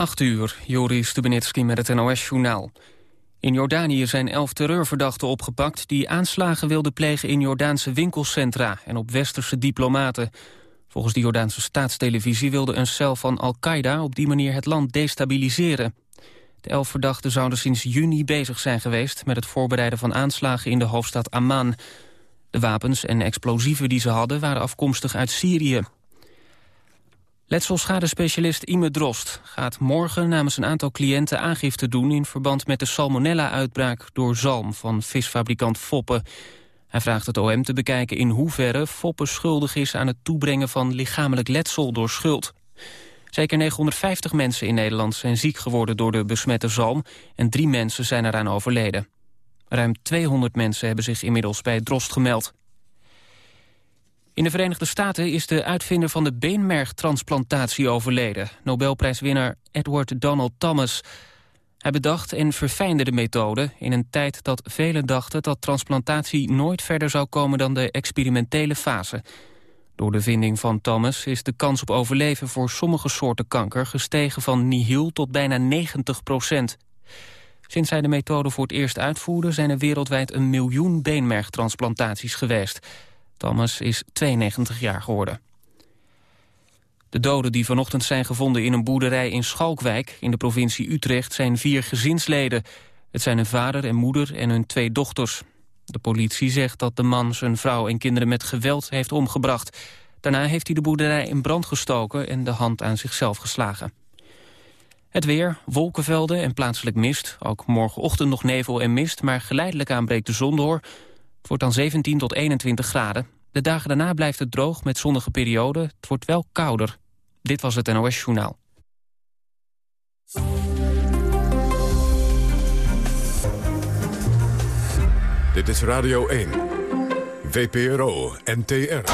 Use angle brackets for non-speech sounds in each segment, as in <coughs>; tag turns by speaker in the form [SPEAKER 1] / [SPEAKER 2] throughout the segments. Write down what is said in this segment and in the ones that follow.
[SPEAKER 1] 8 uur, Joris Stubenitski met het NOS-journaal. In Jordanië zijn elf terreurverdachten opgepakt... die aanslagen wilden plegen in Jordaanse winkelcentra... en op westerse diplomaten. Volgens de Jordaanse staatstelevisie wilde een cel van Al-Qaeda... op die manier het land destabiliseren. De elf verdachten zouden sinds juni bezig zijn geweest... met het voorbereiden van aanslagen in de hoofdstad Amman. De wapens en explosieven die ze hadden waren afkomstig uit Syrië. Letselschadespecialist Ime Drost gaat morgen namens een aantal cliënten aangifte doen in verband met de salmonella-uitbraak door zalm van visfabrikant Foppe. Hij vraagt het OM te bekijken in hoeverre Foppe schuldig is aan het toebrengen van lichamelijk letsel door schuld. Zeker 950 mensen in Nederland zijn ziek geworden door de besmette zalm en drie mensen zijn eraan overleden. Ruim 200 mensen hebben zich inmiddels bij Drost gemeld. In de Verenigde Staten is de uitvinder van de beenmergtransplantatie overleden. Nobelprijswinnaar Edward Donald Thomas. Hij bedacht en verfijnde de methode in een tijd dat velen dachten dat transplantatie nooit verder zou komen dan de experimentele fase. Door de vinding van Thomas is de kans op overleven voor sommige soorten kanker gestegen van nihil tot bijna 90 procent. Sinds hij de methode voor het eerst uitvoerde zijn er wereldwijd een miljoen beenmergtransplantaties geweest. Thomas is 92 jaar geworden. De doden die vanochtend zijn gevonden in een boerderij in Schalkwijk... in de provincie Utrecht zijn vier gezinsleden. Het zijn een vader en moeder en hun twee dochters. De politie zegt dat de man zijn vrouw en kinderen met geweld heeft omgebracht. Daarna heeft hij de boerderij in brand gestoken en de hand aan zichzelf geslagen. Het weer, wolkenvelden en plaatselijk mist. Ook morgenochtend nog nevel en mist, maar geleidelijk aan breekt de zon door... Het wordt dan 17 tot 21 graden. De dagen daarna blijft het droog met zonnige perioden. Het wordt wel kouder. Dit was het NOS Journaal.
[SPEAKER 2] Dit is Radio 1. VPRO NTR.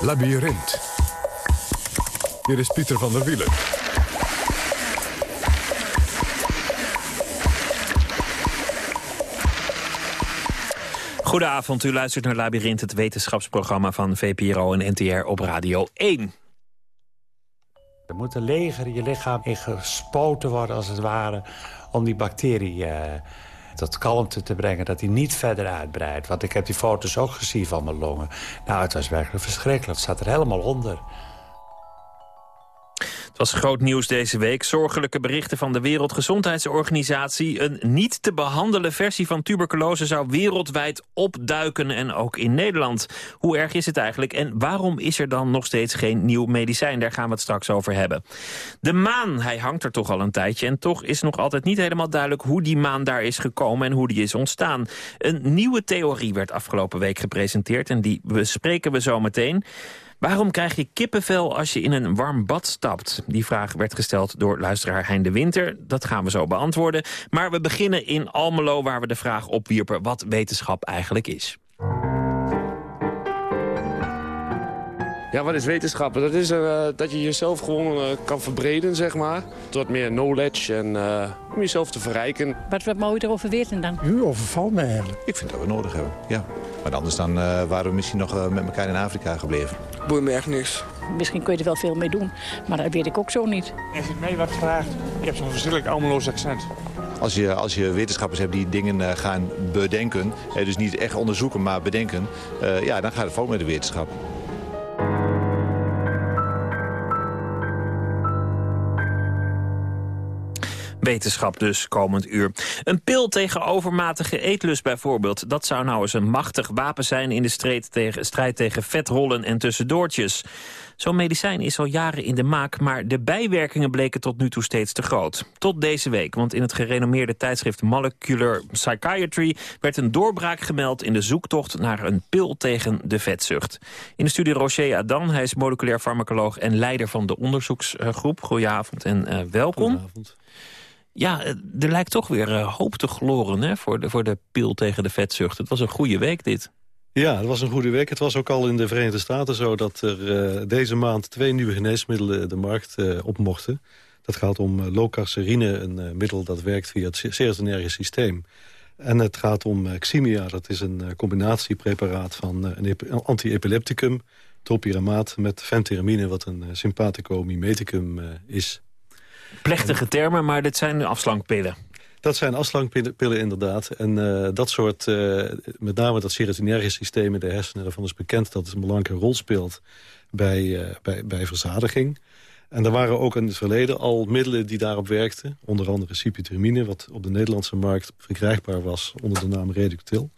[SPEAKER 2] Labyrinth. Hier is Pieter van der Wielen.
[SPEAKER 3] Goedenavond, u luistert naar Labyrinth, het wetenschapsprogramma van VPRO en NTR op Radio 1.
[SPEAKER 4] Er moet een leger je lichaam in gespoten worden, als het ware... om die bacterie uh, tot kalmte te brengen, dat die niet verder uitbreidt. Want ik heb die foto's ook gezien van mijn longen. Nou, het was werkelijk verschrikkelijk. Het zat er helemaal onder.
[SPEAKER 3] Het was groot nieuws deze week. Zorgelijke berichten van de Wereldgezondheidsorganisatie. Een niet te behandelen versie van tuberculose zou wereldwijd opduiken en ook in Nederland. Hoe erg is het eigenlijk en waarom is er dan nog steeds geen nieuw medicijn? Daar gaan we het straks over hebben. De maan, hij hangt er toch al een tijdje en toch is nog altijd niet helemaal duidelijk hoe die maan daar is gekomen en hoe die is ontstaan. Een nieuwe theorie werd afgelopen week gepresenteerd en die bespreken we zo meteen. Waarom krijg je kippenvel als je in een warm bad stapt? Die vraag werd gesteld door luisteraar Hein de Winter. Dat gaan we zo beantwoorden. Maar we beginnen in Almelo waar we de vraag opwierpen... wat wetenschap eigenlijk is.
[SPEAKER 5] Ja, wat is wetenschap? Dat is uh, dat je jezelf gewoon uh, kan verbreden, zeg maar. Tot meer knowledge en uh, om jezelf te verrijken.
[SPEAKER 6] Wat, wat mogen we erover weten dan?
[SPEAKER 7] U overvalt me eigenlijk.
[SPEAKER 8] Ik vind dat we nodig hebben, ja. Maar anders dan waren we misschien nog met elkaar in Afrika gebleven.
[SPEAKER 5] Boeit me echt niks.
[SPEAKER 6] Misschien kun je er wel veel mee doen, maar dat weet ik ook zo niet.
[SPEAKER 9] Als ik mij wat vraagt, je hebt zo'n verschrikkelijk almeloos accent.
[SPEAKER 8] Als je, als je wetenschappers hebt die dingen gaan bedenken... dus niet echt onderzoeken, maar bedenken... ja, dan gaat het fout met de wetenschap.
[SPEAKER 3] Wetenschap dus, komend uur. Een pil tegen overmatige eetlust bijvoorbeeld. Dat zou nou eens een machtig wapen zijn in de strijd tegen, strijd tegen vetrollen en tussendoortjes. Zo'n medicijn is al jaren in de maak, maar de bijwerkingen bleken tot nu toe steeds te groot. Tot deze week, want in het gerenommeerde tijdschrift Molecular Psychiatry werd een doorbraak gemeld in de zoektocht naar een pil tegen de vetzucht. In de studie Rocher Adan, hij is moleculair farmacoloog en leider van de onderzoeksgroep. Goedenavond en uh, welkom.
[SPEAKER 10] Goedenavond.
[SPEAKER 3] Ja, eh, er lijkt toch weer uh, hoop te gloren hè, voor, de, voor de pil tegen de vetzucht. Het was een goede week dit.
[SPEAKER 10] Ja, het was een goede week. Het was ook al in de Verenigde Staten zo dat er uh, deze maand twee nieuwe geneesmiddelen de markt uh, op mochten. Dat gaat om uh, locarcerine, een middel dat werkt via het serotonerge systeem. En het gaat om Ximia, dat is een combinatiepreparaat van een anti-epilepticum, topiramaat met fenteramine, wat een sympathico mimeticum is.
[SPEAKER 3] Plechtige termen, maar dit zijn afslankpillen.
[SPEAKER 10] Dat zijn afslankpillen inderdaad. En uh, dat soort, uh, met name dat serotonerge systeem in de hersenen... daarvan is bekend dat het een belangrijke rol speelt bij, uh, bij, bij verzadiging. En er waren ook in het verleden al middelen die daarop werkten. Onder andere cipitrimine, wat op de Nederlandse markt verkrijgbaar was... onder de naam Reductil.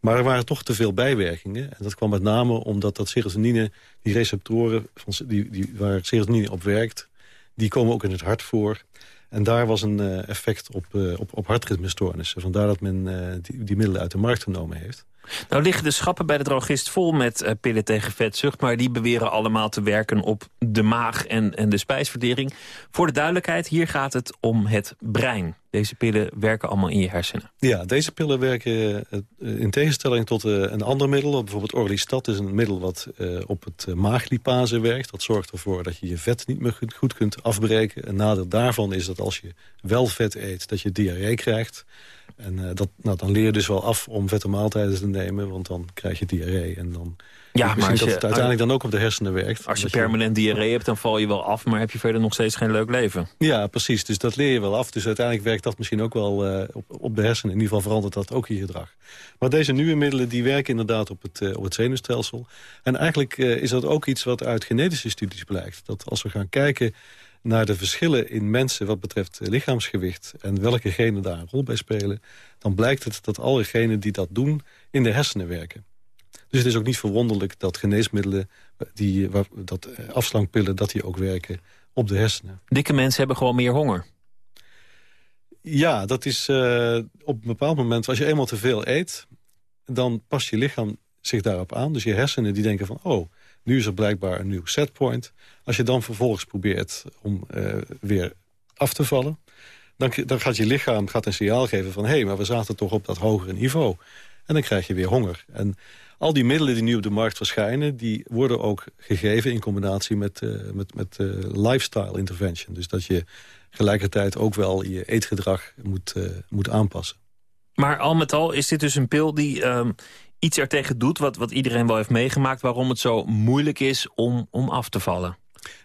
[SPEAKER 10] Maar er waren toch te veel bijwerkingen. En dat kwam met name omdat dat serotonine, die receptoren van, die, die, waar serotonine op werkt... die komen ook in het hart voor. En daar was een uh, effect op, uh, op, op hartritmestoornissen. Vandaar dat men die, die middelen uit de markt genomen heeft.
[SPEAKER 3] Nou liggen de schappen bij de drogist vol met uh, pillen tegen vetzucht... maar die beweren allemaal te werken op de maag en, en de spijsvertering. Voor de duidelijkheid, hier gaat het om het brein. Deze pillen werken allemaal in je hersenen.
[SPEAKER 10] Ja, deze pillen werken uh, in tegenstelling tot uh, een ander middel. Bijvoorbeeld Orlistat is een middel wat op het maaglipase werkt. Dat zorgt ervoor dat je je vet niet meer goed kunt afbreken. Een nadeel daarvan is dat als je wel vet eet, dat je diarree krijgt... En uh, dat, nou, dan leer je dus wel af om vette maaltijden te nemen... want dan krijg je diarree en dan...
[SPEAKER 3] Ja, maar als
[SPEAKER 10] dat het uiteindelijk dan ook op de hersenen werkt.
[SPEAKER 3] Als je permanent je... diarree hebt, dan val je wel af... maar heb je verder nog steeds geen leuk leven.
[SPEAKER 10] Ja, precies. Dus dat leer je wel af. Dus uiteindelijk werkt dat misschien ook wel uh, op, op de hersenen. In ieder geval verandert dat ook je gedrag. Maar deze nieuwe middelen die werken inderdaad op het, uh, op het zenuwstelsel. En eigenlijk is dat ook iets wat uit genetische studies blijkt. Dat als we gaan kijken naar de verschillen in mensen wat betreft lichaamsgewicht... en welke genen daar een rol bij spelen... dan blijkt het dat alle genen die dat doen in de hersenen werken. Dus het is ook niet verwonderlijk dat geneesmiddelen, die, dat afslankpillen... dat die ook werken op de hersenen.
[SPEAKER 3] Dikke mensen hebben gewoon meer honger.
[SPEAKER 10] Ja, dat is uh, op een bepaald moment... als je eenmaal te veel eet, dan past je lichaam zich daarop aan. Dus je hersenen die denken van... oh, nu is er blijkbaar een nieuw setpoint. Als je dan vervolgens probeert om uh, weer af te vallen... Dan, gaat je lichaam gaat een signaal geven van... hé, hey, maar we zaten toch op dat hogere niveau. En dan krijg je weer honger. En al die middelen die nu op de markt verschijnen... die worden ook gegeven in combinatie met, uh, met, met uh, lifestyle intervention. Dus dat je gelijkertijd ook wel je eetgedrag moet, moet aanpassen.
[SPEAKER 3] Maar al met al is dit dus een pil die um, iets ertegen doet... Wat, wat iedereen wel heeft meegemaakt... waarom het zo moeilijk is om, om af te vallen.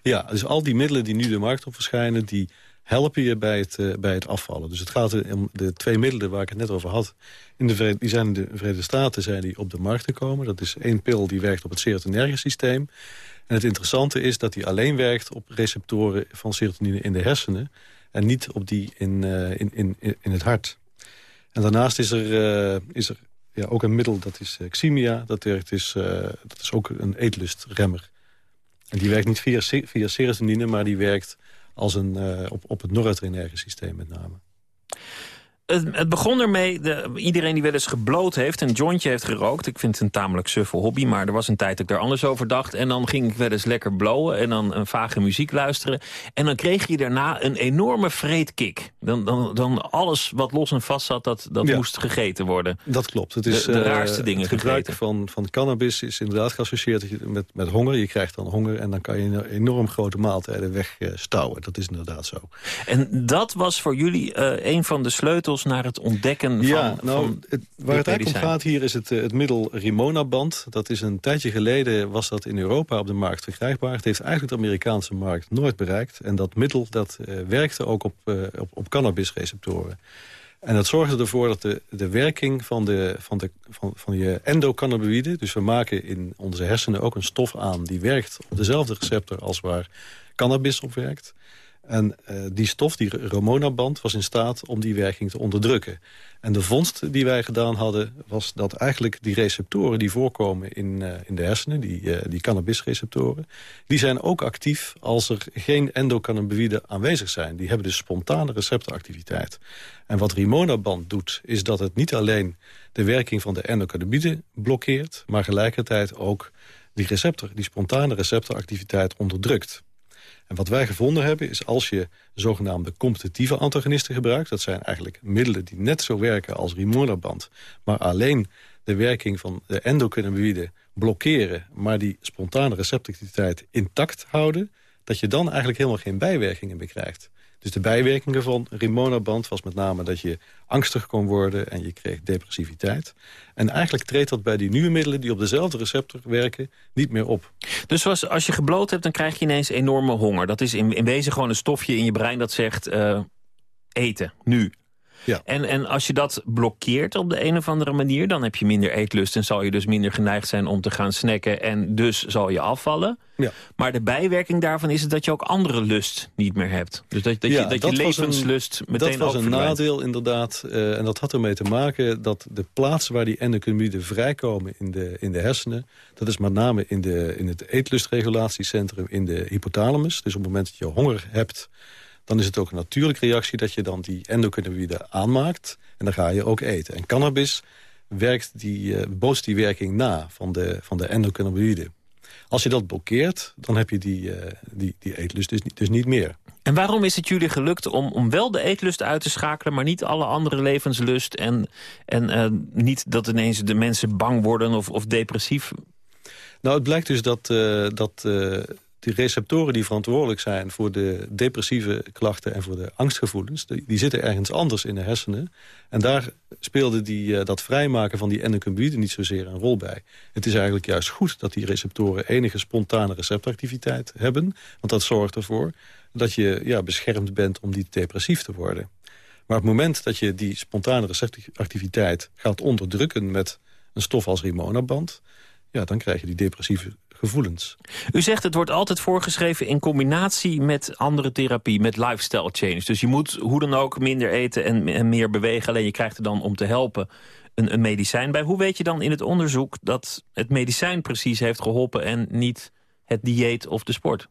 [SPEAKER 10] Ja, dus al die middelen die nu de markt op verschijnen... die helpen je bij het, uh, bij het afvallen. Dus het gaat om de twee middelen waar ik het net over had. In de die zijn in de Verenigde Staten zijn die op de markt gekomen. Dat is één pil die werkt op het serotonerge systeem. En het interessante is dat die alleen werkt op receptoren van serotonine in de hersenen... en niet op die in, uh, in, in, in het hart. En daarnaast is er, uh, is er ja, ook een middel, dat is Ximia. Dat, werkt, is, dat is ook een eetlustremmer. En die werkt niet via, via serotonine, maar die werkt als een, uh, op, op het noradrenerge systeem met name.
[SPEAKER 3] Het, het begon ermee, de, iedereen die wel eens gebloot heeft... een jointje heeft gerookt. Ik vind het een tamelijk suffe hobby, maar er was een tijd dat ik er anders over dacht. En dan ging ik wel eens lekker blowen en dan een vage muziek luisteren. En dan kreeg je daarna een enorme vreedkick. Dan, dan, dan alles wat los en vast zat, dat, dat ja, moest gegeten worden.
[SPEAKER 10] Dat klopt. Het is,
[SPEAKER 3] de, de raarste uh, dingen
[SPEAKER 10] Het gebruik van, van cannabis is inderdaad geassocieerd met, met honger. Je krijgt dan honger en dan kan je enorm grote maaltijden wegstouwen. Dat is inderdaad zo.
[SPEAKER 3] En dat was voor jullie uh, een van de sleutels naar het ontdekken van...
[SPEAKER 10] Ja, nou,
[SPEAKER 3] van
[SPEAKER 10] het, waar het eigenlijk om gaat hier is het, het middel Rimona-band. Dat is een tijdje geleden, was dat in Europa op de markt verkrijgbaar. Het heeft eigenlijk de Amerikaanse markt nooit bereikt. En dat middel dat uh, werkte ook op, uh, op, op cannabisreceptoren. En dat zorgde ervoor dat de, de werking van, de, van, de, van, van je endocannabinoïden... dus we maken in onze hersenen ook een stof aan... die werkt op dezelfde receptor als waar cannabis op werkt... En uh, die stof, die Ramona-band, was in staat om die werking te onderdrukken. En de vondst die wij gedaan hadden, was dat eigenlijk die receptoren die voorkomen in, uh, in de hersenen, die, uh, die cannabisreceptoren, die zijn ook actief als er geen endocannabinoïden aanwezig zijn. Die hebben dus spontane receptoractiviteit. En wat Rimona-band doet, is dat het niet alleen de werking van de endocannabinoïden blokkeert, maar gelijkertijd ook die receptor, die spontane receptoractiviteit onderdrukt. En wat wij gevonden hebben is als je zogenaamde competitieve antagonisten gebruikt... dat zijn eigenlijk middelen die net zo werken als Rimona-band... maar alleen de werking van de endocannabinoïden blokkeren... maar die spontane receptiviteit intact houden... dat je dan eigenlijk helemaal geen bijwerkingen meer krijgt. Dus de bijwerkingen van Rimonaband was met name dat je angstig kon worden... en je kreeg depressiviteit. En eigenlijk treedt dat bij die nieuwe middelen... die op dezelfde receptor werken, niet meer op.
[SPEAKER 3] Dus zoals, als je gebloot hebt, dan krijg je ineens enorme honger. Dat is in, wezen gewoon een stofje in je brein dat zegt... Uh, eten, nu.
[SPEAKER 10] Ja.
[SPEAKER 3] En, en als je dat blokkeert op de een of andere manier... dan heb je minder eetlust en zal je dus minder geneigd zijn om te gaan snacken... en dus zal je afvallen.
[SPEAKER 10] Ja.
[SPEAKER 3] Maar de bijwerking daarvan is het dat je ook andere lust niet meer hebt. Dus dat, dat
[SPEAKER 10] Ja,
[SPEAKER 3] je, dat
[SPEAKER 10] dat
[SPEAKER 3] je levenslust
[SPEAKER 10] een,
[SPEAKER 3] meteen
[SPEAKER 10] Dat was een
[SPEAKER 3] verdwijnt.
[SPEAKER 10] nadeel inderdaad. eh, en dat had ermee te maken dat de plaatsen waar die endocannabinoïden vrijkomen in de, in de hersenen... dat is met name in, de, in het eetlustregulatiecentrum in de hypothalamus. Dus op het moment dat je honger hebt dan is het ook een natuurlijke reactie dat je dan die endocannabinoïden aanmaakt. En dan ga je ook eten. En cannabis werkt die, uh, bootst die werking na van de, van de endocannabinoïden. Als je dat blokkeert, dan heb je die, uh, die, die eetlust dus, dus niet meer.
[SPEAKER 3] En waarom is het jullie gelukt om, om wel de eetlust uit te schakelen... maar niet alle andere levenslust en, en uh, niet dat ineens de mensen bang worden of, of depressief?
[SPEAKER 10] Nou, het blijkt dus dat... Uh, dat die receptoren die verantwoordelijk zijn voor de depressieve klachten en voor de angstgevoelens, die, zitten ergens anders in de hersenen. En daar speelde die, uh, dat vrijmaken van die endocannabinoïden niet zozeer een rol bij. Het is eigenlijk juist goed dat die receptoren enige spontane receptoractiviteit hebben, want dat zorgt ervoor dat je ja, beschermd bent om niet depressief te worden. Maar op het moment dat je die spontane receptoractiviteit gaat onderdrukken met een stof als rimonaband, ja, dan krijg je die depressieve gevoelens.
[SPEAKER 3] U zegt het wordt altijd voorgeschreven in combinatie met andere therapie, met lifestyle change. Dus je moet hoe dan ook minder eten en, en meer bewegen. Alleen je krijgt er dan om te helpen een, een medicijn bij. Hoe weet je dan in het onderzoek dat het medicijn precies heeft geholpen... en niet het dieet of de sport?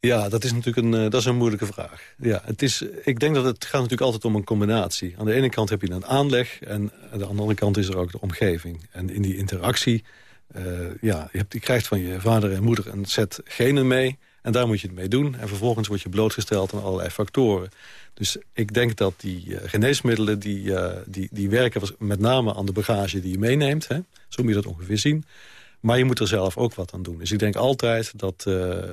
[SPEAKER 10] Ja, dat is natuurlijk een, uh, dat is een moeilijke vraag. Ja, het is, ik denk dat het gaat natuurlijk altijd om een combinatie. Aan de ene kant heb je een aanleg en aan de andere kant is er ook de omgeving. En in die interactie ja, je, hebt, krijgt van je vader en moeder een set genen mee. En daar moet je het mee doen. En vervolgens word je blootgesteld aan allerlei factoren. Dus ik denk dat die uh, geneesmiddelen... Die, uh, die, die werken met name aan de bagage die je meeneemt. Hè? Zo moet je dat ongeveer zien. Maar je moet er zelf ook wat aan doen. Dus ik denk altijd dat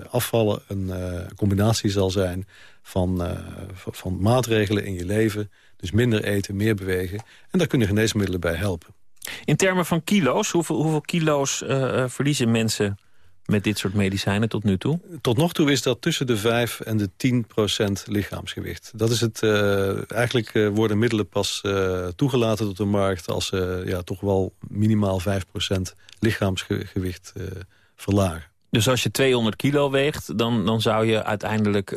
[SPEAKER 10] afvallen een combinatie zal zijn... Van, van maatregelen in je leven. Dus minder eten, meer bewegen. En daar kunnen geneesmiddelen bij helpen.
[SPEAKER 3] In termen van kilo's, hoeveel, hoeveel kilo's uh, verliezen mensen met dit soort medicijnen tot nu toe?
[SPEAKER 10] Tot nog toe is dat tussen de 5 en de 10 procent lichaamsgewicht. Dat is het, uh, eigenlijk worden middelen pas toegelaten tot de markt... als ze ja, toch wel minimaal 5 procent lichaamsgewicht verlagen.
[SPEAKER 3] Dus als je 200 kilo weegt, dan, dan zou je uiteindelijk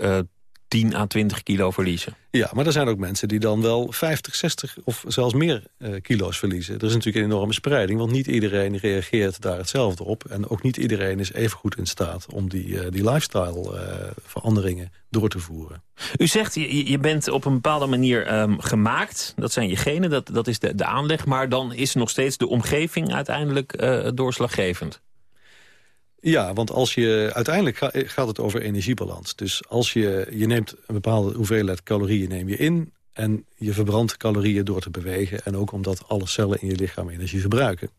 [SPEAKER 3] 10 à 20 kilo verliezen.
[SPEAKER 10] Ja, maar er zijn ook mensen die dan wel 50, 60 of zelfs meer uh, kilo's verliezen. Er is natuurlijk een enorme spreiding, want niet iedereen reageert daar hetzelfde op. En ook niet iedereen is even goed in staat om die, uh, die lifestyle uh, veranderingen door te voeren.
[SPEAKER 3] U zegt, je, je bent op een bepaalde manier um, gemaakt. Dat zijn je genen, dat, dat is de, de aanleg. Maar dan is nog steeds de omgeving uiteindelijk doorslaggevend.
[SPEAKER 10] Ja, want als je, uiteindelijk ga, gaat het over energiebalans. Dus als je, je neemt een bepaalde hoeveelheid calorieën neem je in... en je verbrandt calorieën door te bewegen... en ook omdat alle cellen in je lichaam energie verbruiken.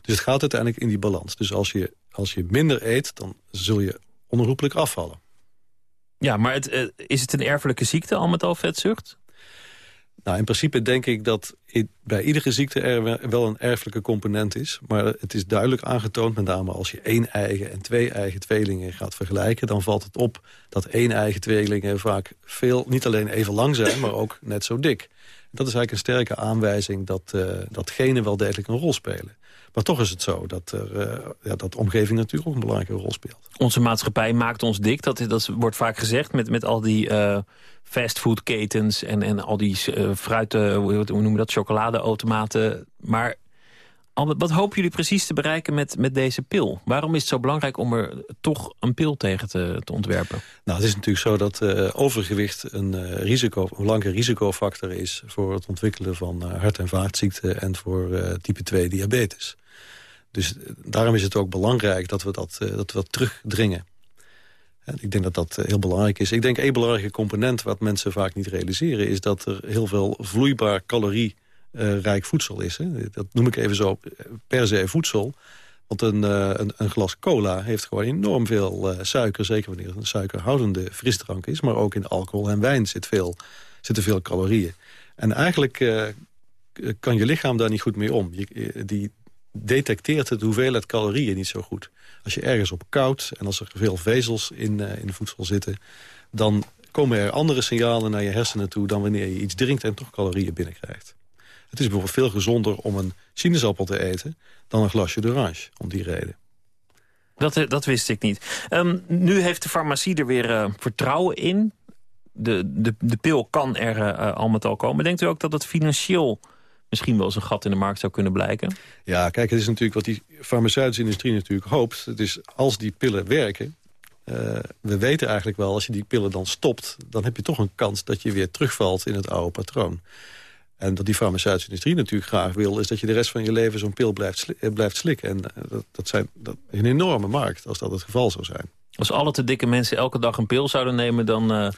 [SPEAKER 10] Dus het gaat uiteindelijk in die balans. Dus als je, als je minder eet, dan zul je onherroepelijk afvallen.
[SPEAKER 3] Ja, maar het, uh, is het een erfelijke ziekte, al met al vetzucht?
[SPEAKER 10] Nou, in principe denk ik dat bij iedere ziekte er wel een erfelijke component is. Maar het is duidelijk aangetoond, met name als je één eigen en twee eigen tweelingen gaat vergelijken... dan valt het op dat één eigen tweelingen vaak veel, niet alleen even lang zijn... maar ook net zo dik. Dat is eigenlijk een sterke aanwijzing dat, uh, dat genen wel degelijk een rol spelen. Maar toch is het zo dat, er, uh, ja, dat omgeving natuurlijk ook een belangrijke rol speelt.
[SPEAKER 3] Onze maatschappij maakt ons dik, dat, dat wordt vaak gezegd... met, met al die uh, fastfoodketens en, en al die uh, fruit, hoe noemen we dat, chocoladeautomaten. Maar wat hopen jullie precies te bereiken met, met deze pil? Waarom is het zo belangrijk om er toch een pil tegen te, te ontwerpen?
[SPEAKER 10] Nou, het is natuurlijk zo dat uh, overgewicht een, uh, risico, een belangrijke risicofactor is... voor het ontwikkelen van hart- en vaatziekten en voor type 2 diabetes. Dus daarom is het ook belangrijk dat we dat, dat, we dat terugdringen. En ik denk dat dat heel belangrijk is. Ik denk één belangrijke component wat mensen vaak niet realiseren... is dat er heel veel vloeibaar calorie uh, rijk voedsel is. Hè. Dat noem ik even zo per se voedsel. Want een, een, een, glas cola heeft gewoon enorm veel suiker. Zeker wanneer het een suikerhoudende frisdrank is. Maar ook in alcohol en wijn zit veel, zitten veel calorieën. En eigenlijk kan je lichaam daar niet goed mee om. Die detecteert het hoeveelheid calorieën niet zo goed. Als je ergens op koud en als er veel vezels in, in de voedsel zitten... dan komen er andere signalen naar je hersenen toe... dan wanneer je iets drinkt en toch calorieën binnenkrijgt. Het is bijvoorbeeld veel gezonder om een sinaasappel te eten... dan een glasje d'orange, om die reden.
[SPEAKER 3] Dat, eh, dat wist ik niet. Um, nu heeft de farmacie er weer uh, vertrouwen in. De, de, de pil kan er uh, al met al komen. Denkt u ook dat het financieel misschien wel eens een gat in de markt zou kunnen blijken?
[SPEAKER 10] Ja, kijk, het is natuurlijk wat die farmaceutische industrie natuurlijk hoopt. Het is als die pillen werken... we weten eigenlijk wel, als je die pillen dan stopt... dan heb je toch een kans dat je weer terugvalt in het oude patroon. En dat die farmaceutische industrie natuurlijk graag wil... is dat je de rest van je leven zo'n pil blijft, eh, blijft slikken. En eh, dat, dat, zijn, dat is een enorme markt als dat het geval zou zijn.
[SPEAKER 3] Als alle te dikke mensen elke dag een pil zouden nemen... dan uh,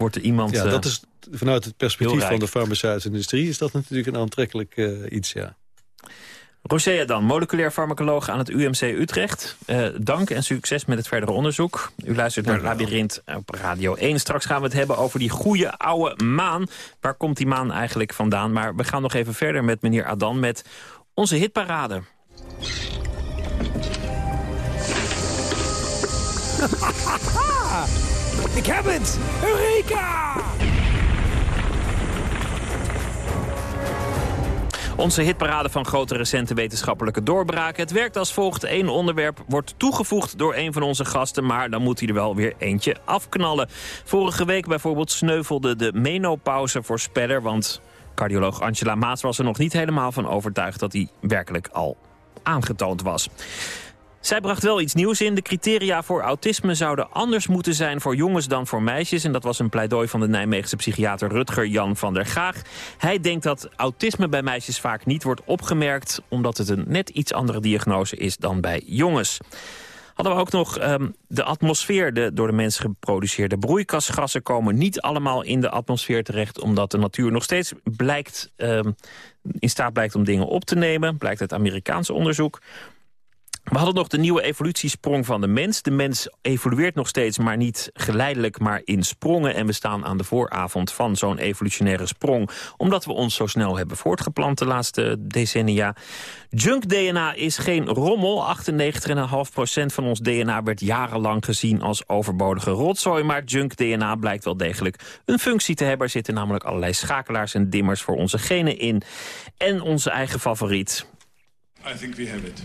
[SPEAKER 3] wordt er iemand...
[SPEAKER 10] Ja, dat is vanuit het perspectief van de farmaceutische industrie... is dat natuurlijk een aantrekkelijk uh, iets, ja.
[SPEAKER 3] Roger dan, moleculair farmacoloog aan het UMC Utrecht. Uh, dank en succes met het verdere onderzoek. U luistert naar Labyrinth op Radio 1. Straks gaan we het hebben over die goede oude maan. Waar komt die maan eigenlijk vandaan? Maar we gaan nog even verder met meneer Adan met onze hitparade. <laughs>
[SPEAKER 7] Ik heb het! Eureka!
[SPEAKER 3] Onze hitparade van grote recente wetenschappelijke doorbraken. Het werkt als volgt. Eén onderwerp wordt toegevoegd door een van onze gasten... maar dan moet hij er wel weer eentje afknallen. Vorige week bijvoorbeeld sneuvelde de menopauze-voorspeller... want cardioloog Angela Maas was er nog niet helemaal van overtuigd... dat hij werkelijk al aangetoond was. Zij bracht wel iets nieuws in. De criteria voor autisme zouden anders moeten zijn voor jongens dan voor meisjes. En dat was een pleidooi van de Nijmeegse psychiater Rutger Jan van der Gaag. Hij denkt dat autisme bij meisjes vaak niet wordt opgemerkt... omdat het een net iets andere diagnose is dan bij jongens. Hadden we ook nog um, de atmosfeer. De door de mensen geproduceerde broeikasgassen komen niet allemaal in de atmosfeer terecht... omdat de natuur nog steeds blijkt, um, in staat blijkt om dingen op te nemen. Blijkt uit Amerikaans onderzoek. We hadden nog de nieuwe evolutiesprong van de mens. De mens evolueert nog steeds, maar niet geleidelijk, maar in sprongen. En we staan aan de vooravond van zo'n evolutionaire sprong... omdat we ons zo snel hebben voortgeplant de laatste decennia. Junk-DNA is geen rommel. 98,5% van ons DNA werd jarenlang gezien als overbodige rotzooi. Maar junk-DNA blijkt wel degelijk een functie te hebben. Er zitten namelijk allerlei schakelaars en dimmers voor onze genen in. En onze eigen favoriet.
[SPEAKER 11] I think we have it.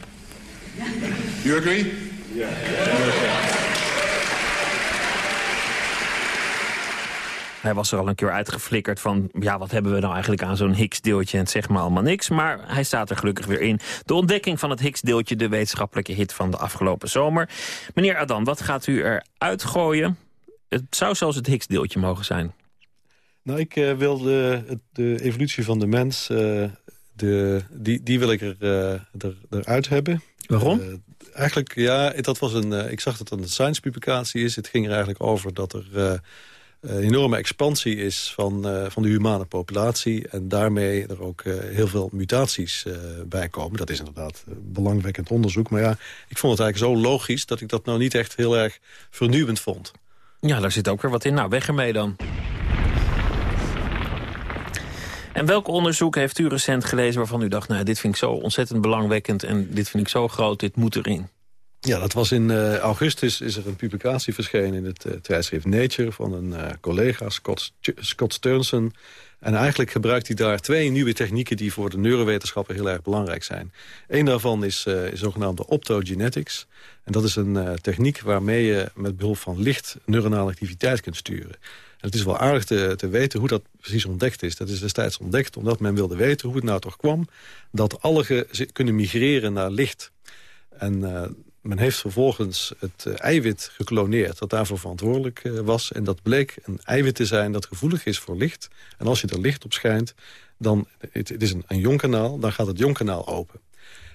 [SPEAKER 11] You agree? Yeah.
[SPEAKER 3] Hij was er al een keer uitgeflikkerd van... ja, wat hebben we nou eigenlijk aan zo'n Higgs-deeltje... en het zegt maar allemaal niks, maar hij staat er gelukkig weer in. De ontdekking van het Higgs-deeltje, de wetenschappelijke hit van de afgelopen zomer. Meneer Adam, wat gaat u eruit gooien? Het zou zelfs het Higgs-deeltje mogen zijn.
[SPEAKER 10] Nou, ik uh, wil de, de, evolutie van de mens... Uh, de, die, die wil ik er, uh, er, eruit hebben.
[SPEAKER 3] Waarom?
[SPEAKER 10] Uh, eigenlijk, ja, dat was een, uh, ik zag dat het een science-publicatie is. Het ging er eigenlijk over dat er uh, een enorme expansie is van, van de humane populatie. En daarmee er ook heel veel mutaties bij komen. Dat is inderdaad belangwekkend onderzoek. Maar ja, ik vond het eigenlijk zo logisch dat ik dat nou niet echt heel erg vernieuwend vond.
[SPEAKER 3] Ja, daar zit ook weer wat in. Nou, weg ermee dan. En welk onderzoek heeft u recent gelezen waarvan u dacht... nou, dit vind ik zo ontzettend belangwekkend en dit vind ik zo groot, dit moet erin?
[SPEAKER 10] Ja, dat was in uh, augustus is er een publicatie verschenen in het uh, tijdschrift Nature... van een uh, collega, Scott, Scott Sternson. En eigenlijk gebruikt hij daar twee nieuwe technieken... die voor de neurowetenschappen heel erg belangrijk zijn. Eén daarvan is, is zogenaamde optogenetics. En dat is een techniek waarmee je met behulp van licht... neuronale activiteit kunt sturen het is wel aardig te, te weten hoe dat precies ontdekt is. Dat is destijds ontdekt omdat men wilde weten hoe het nou toch kwam... dat algen kunnen migreren naar licht. En uh, men heeft vervolgens het uh, eiwit gekloneerd dat daarvoor verantwoordelijk uh, was. En dat bleek een eiwit te zijn dat gevoelig is voor licht. En als je er licht op schijnt, dan, het, het is een, een jonkanaal, dan gaat het jonkanaal open.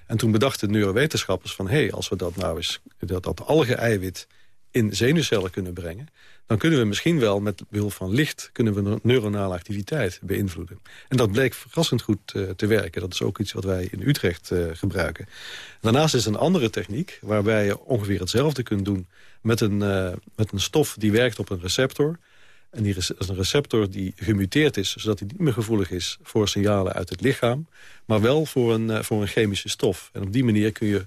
[SPEAKER 10] En toen bedachten neurowetenschappers van... hé, hey, als we dat nou eens, dat, dat algen-eiwit in zenuwcellen kunnen brengen... dan kunnen we misschien wel met behulp van licht... kunnen we neuronale activiteit beïnvloeden. En dat bleek verrassend goed uh, te werken. Dat is ook iets wat wij in Utrecht uh, gebruiken. Daarnaast is een andere techniek... waarbij je ongeveer hetzelfde kunt doen met een, uh, met een stof die werkt op een receptor... En die is een receptor die gemuteerd is... zodat hij niet meer gevoelig is voor signalen uit het lichaam... maar wel voor een, voor een chemische stof. En op die manier kun je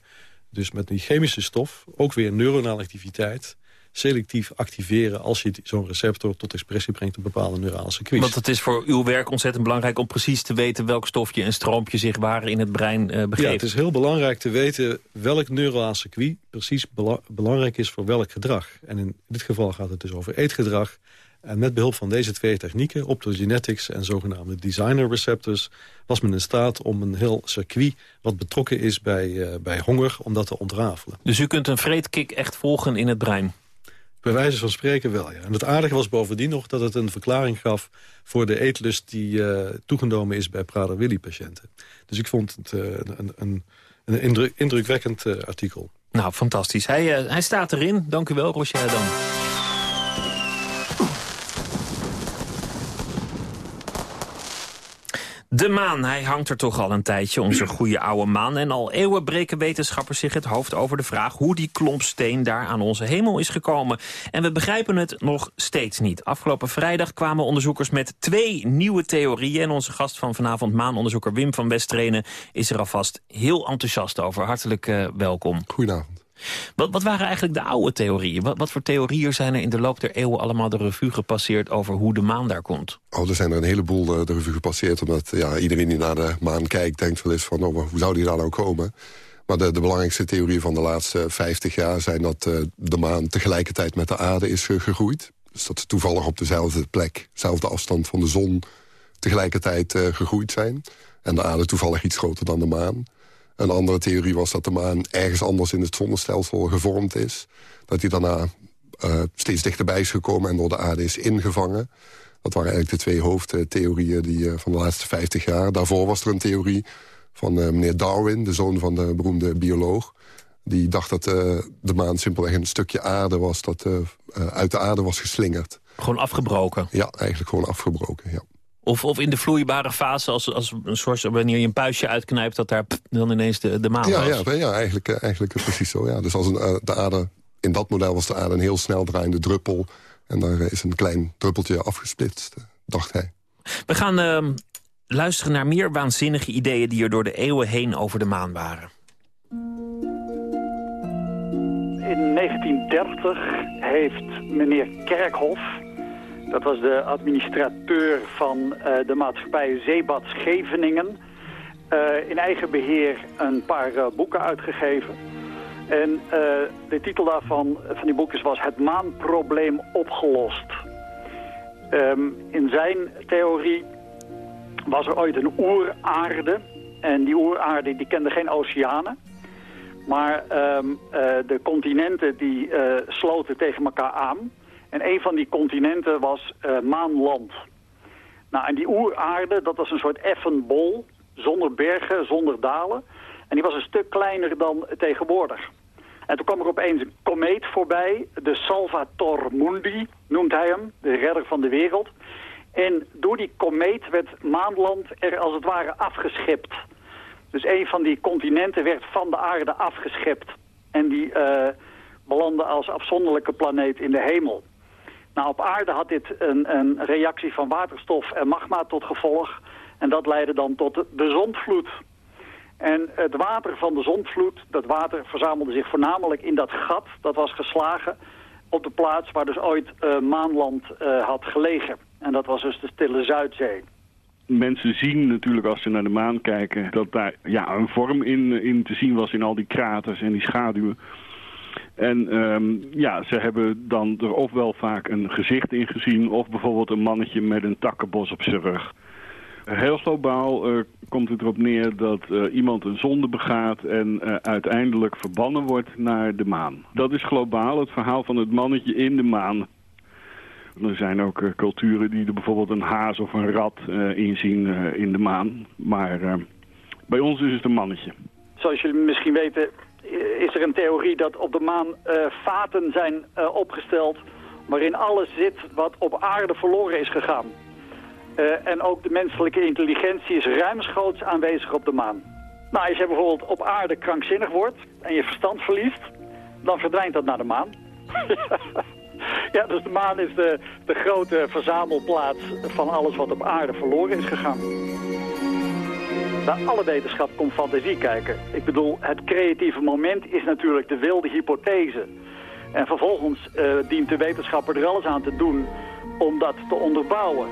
[SPEAKER 10] dus met die chemische stof ook weer neuronale activiteit selectief activeren als je zo'n receptor tot expressie brengt op bepaalde neurale circuits.
[SPEAKER 3] Want het is voor uw werk ontzettend belangrijk om precies te weten welk stofje en stroompje zich waar in het brein uh, begeeft.
[SPEAKER 10] Ja, het is heel belangrijk te weten welk neurale circuit precies belangrijk is voor welk gedrag. En in dit geval gaat het dus over eetgedrag. En met behulp van deze twee technieken, optogenetics en zogenaamde designer receptors, was men in staat om een heel circuit wat betrokken is bij, uh, bij honger, om dat te ontrafelen.
[SPEAKER 3] Dus u kunt een vreedkik echt volgen in het brein?
[SPEAKER 10] Bij wijze van spreken wel, ja. En het aardige was bovendien nog dat het een verklaring gaf... voor de eetlust die uh, toegenomen is bij Prader-Willi-patiënten. Dus ik vond het uh, een, een, een indruk, indrukwekkend uh, artikel.
[SPEAKER 3] Nou, fantastisch. Hij, hij staat erin. Dank u wel, Rocher Dan. De maan, hij hangt er toch al een tijdje, onze goede oude maan. En al eeuwen breken wetenschappers zich het hoofd over de vraag... hoe die klomp steen daar aan onze hemel is gekomen. En we begrijpen het nog steeds niet. Afgelopen vrijdag kwamen onderzoekers met twee nieuwe theorieën... en onze gast van vanavond, maanonderzoeker Wim van Westrenen... is er alvast heel enthousiast over. Hartelijk uh, welkom.
[SPEAKER 12] Goedenavond.
[SPEAKER 3] Wat, wat, waren eigenlijk de oude theorieën? Wat, voor theorieën zijn er in de loop der eeuwen allemaal de revue gepasseerd over hoe de maan daar komt?
[SPEAKER 12] Oh, er zijn er een heleboel de, de revue gepasseerd. Omdat ja, iedereen die naar de maan kijkt denkt wel eens van oh, hoe zou die daar nou komen? Maar de, de belangrijkste theorieën van de laatste 50 jaar zijn dat uh, de maan tegelijkertijd met de aarde is gegroeid. Dus dat ze toevallig op dezelfde plek, dezelfde afstand van de zon tegelijkertijd uh, gegroeid zijn. En de aarde toevallig iets groter dan de maan. Een andere theorie was dat de maan ergens anders in het zonnestelsel gevormd is. Dat hij daarna uh, steeds dichterbij is gekomen en door de aarde is ingevangen. Dat waren eigenlijk de twee hoofdtheorieën die, uh, van de laatste 50 jaar. Daarvoor was er een theorie van uh, meneer Darwin, de zoon van de beroemde bioloog. Die dacht dat de maan simpelweg een stukje aarde was dat uit de aarde was geslingerd.
[SPEAKER 3] Gewoon afgebroken?
[SPEAKER 12] Ja, eigenlijk gewoon afgebroken, ja.
[SPEAKER 3] Of, of in de vloeibare fase, als, als een soort, wanneer je een puistje uitknijpt... dat daar pff, dan ineens de, de maan
[SPEAKER 12] ja,
[SPEAKER 3] was.
[SPEAKER 12] Ja, ja eigenlijk, eigenlijk precies zo. Ja. Dus als een, de aarde, in dat model was de aarde een heel snel draaiende druppel... en daar is een klein druppeltje afgesplitst, dacht hij.
[SPEAKER 3] We gaan uh, luisteren naar meer waanzinnige ideeën... die er door de eeuwen heen over de maan waren.
[SPEAKER 13] In 1930 heeft meneer Kerkhoff dat was de administrateur van uh, de maatschappij Zeebad Scheveningen. Uh, in eigen beheer een paar uh, boeken uitgegeven. En de titel daarvan, van die boekjes was Het maanprobleem opgelost. Um, in zijn theorie was er ooit een oeraarde. En die oeraarde die kende geen oceanen. Maar um, de continenten die sloten tegen elkaar aan. En een van die continenten was uh, maanland. Nou, en die oeraarde, dat was een soort effen bol, zonder bergen, zonder dalen. En die was een stuk kleiner dan tegenwoordig. En toen kwam er opeens een komeet voorbij, de Salvator Mundi, noemt hij hem, de redder van de wereld. En door die komeet werd maanland er als het ware afgeschept. Dus een van die continenten werd van de aarde afgeschept. En die uh, belandde als afzonderlijke planeet in de hemel. Nou, op aarde had dit een, een reactie van waterstof en magma tot gevolg. En dat leidde dan tot de zondvloed. En het water van de zondvloed, dat water verzamelde zich voornamelijk in dat gat. Dat was geslagen op de plaats waar dus ooit uh, Maanland uh, had gelegen. En dat was dus de Stille Zuidzee.
[SPEAKER 14] Mensen zien natuurlijk als ze naar de maan kijken... dat daar ja, een vorm in, in te zien was in al die kraters en die schaduwen. En um, ja, ze hebben dan er ofwel vaak een gezicht in gezien... of bijvoorbeeld een mannetje met een takkenbos op zijn rug. Heel globaal uh, komt het erop neer dat uh, iemand een zonde begaat... en uh, uiteindelijk verbannen wordt naar de maan. Dat is globaal het verhaal van het mannetje in de maan. Er zijn ook culturen die er bijvoorbeeld een haas of een rat inzien in de maan. Maar bij ons is het een mannetje.
[SPEAKER 13] Zoals jullie misschien weten is er een theorie dat op de maan vaten zijn opgesteld... waarin alles zit wat op aarde verloren is gegaan. en ook de menselijke intelligentie is ruimschoots aanwezig op de maan. Nou, als je bijvoorbeeld op aarde krankzinnig wordt en je verstand verliest... dan verdwijnt dat naar de maan. <laughs> ja, dus de maan is de, de grote verzamelplaats van alles wat op aarde verloren is gegaan. Bij alle wetenschap komt fantasie kijken. Ik bedoel, het creatieve moment is natuurlijk de wilde hypothese. En vervolgens uh, dient de wetenschapper er alles aan te doen om dat te onderbouwen.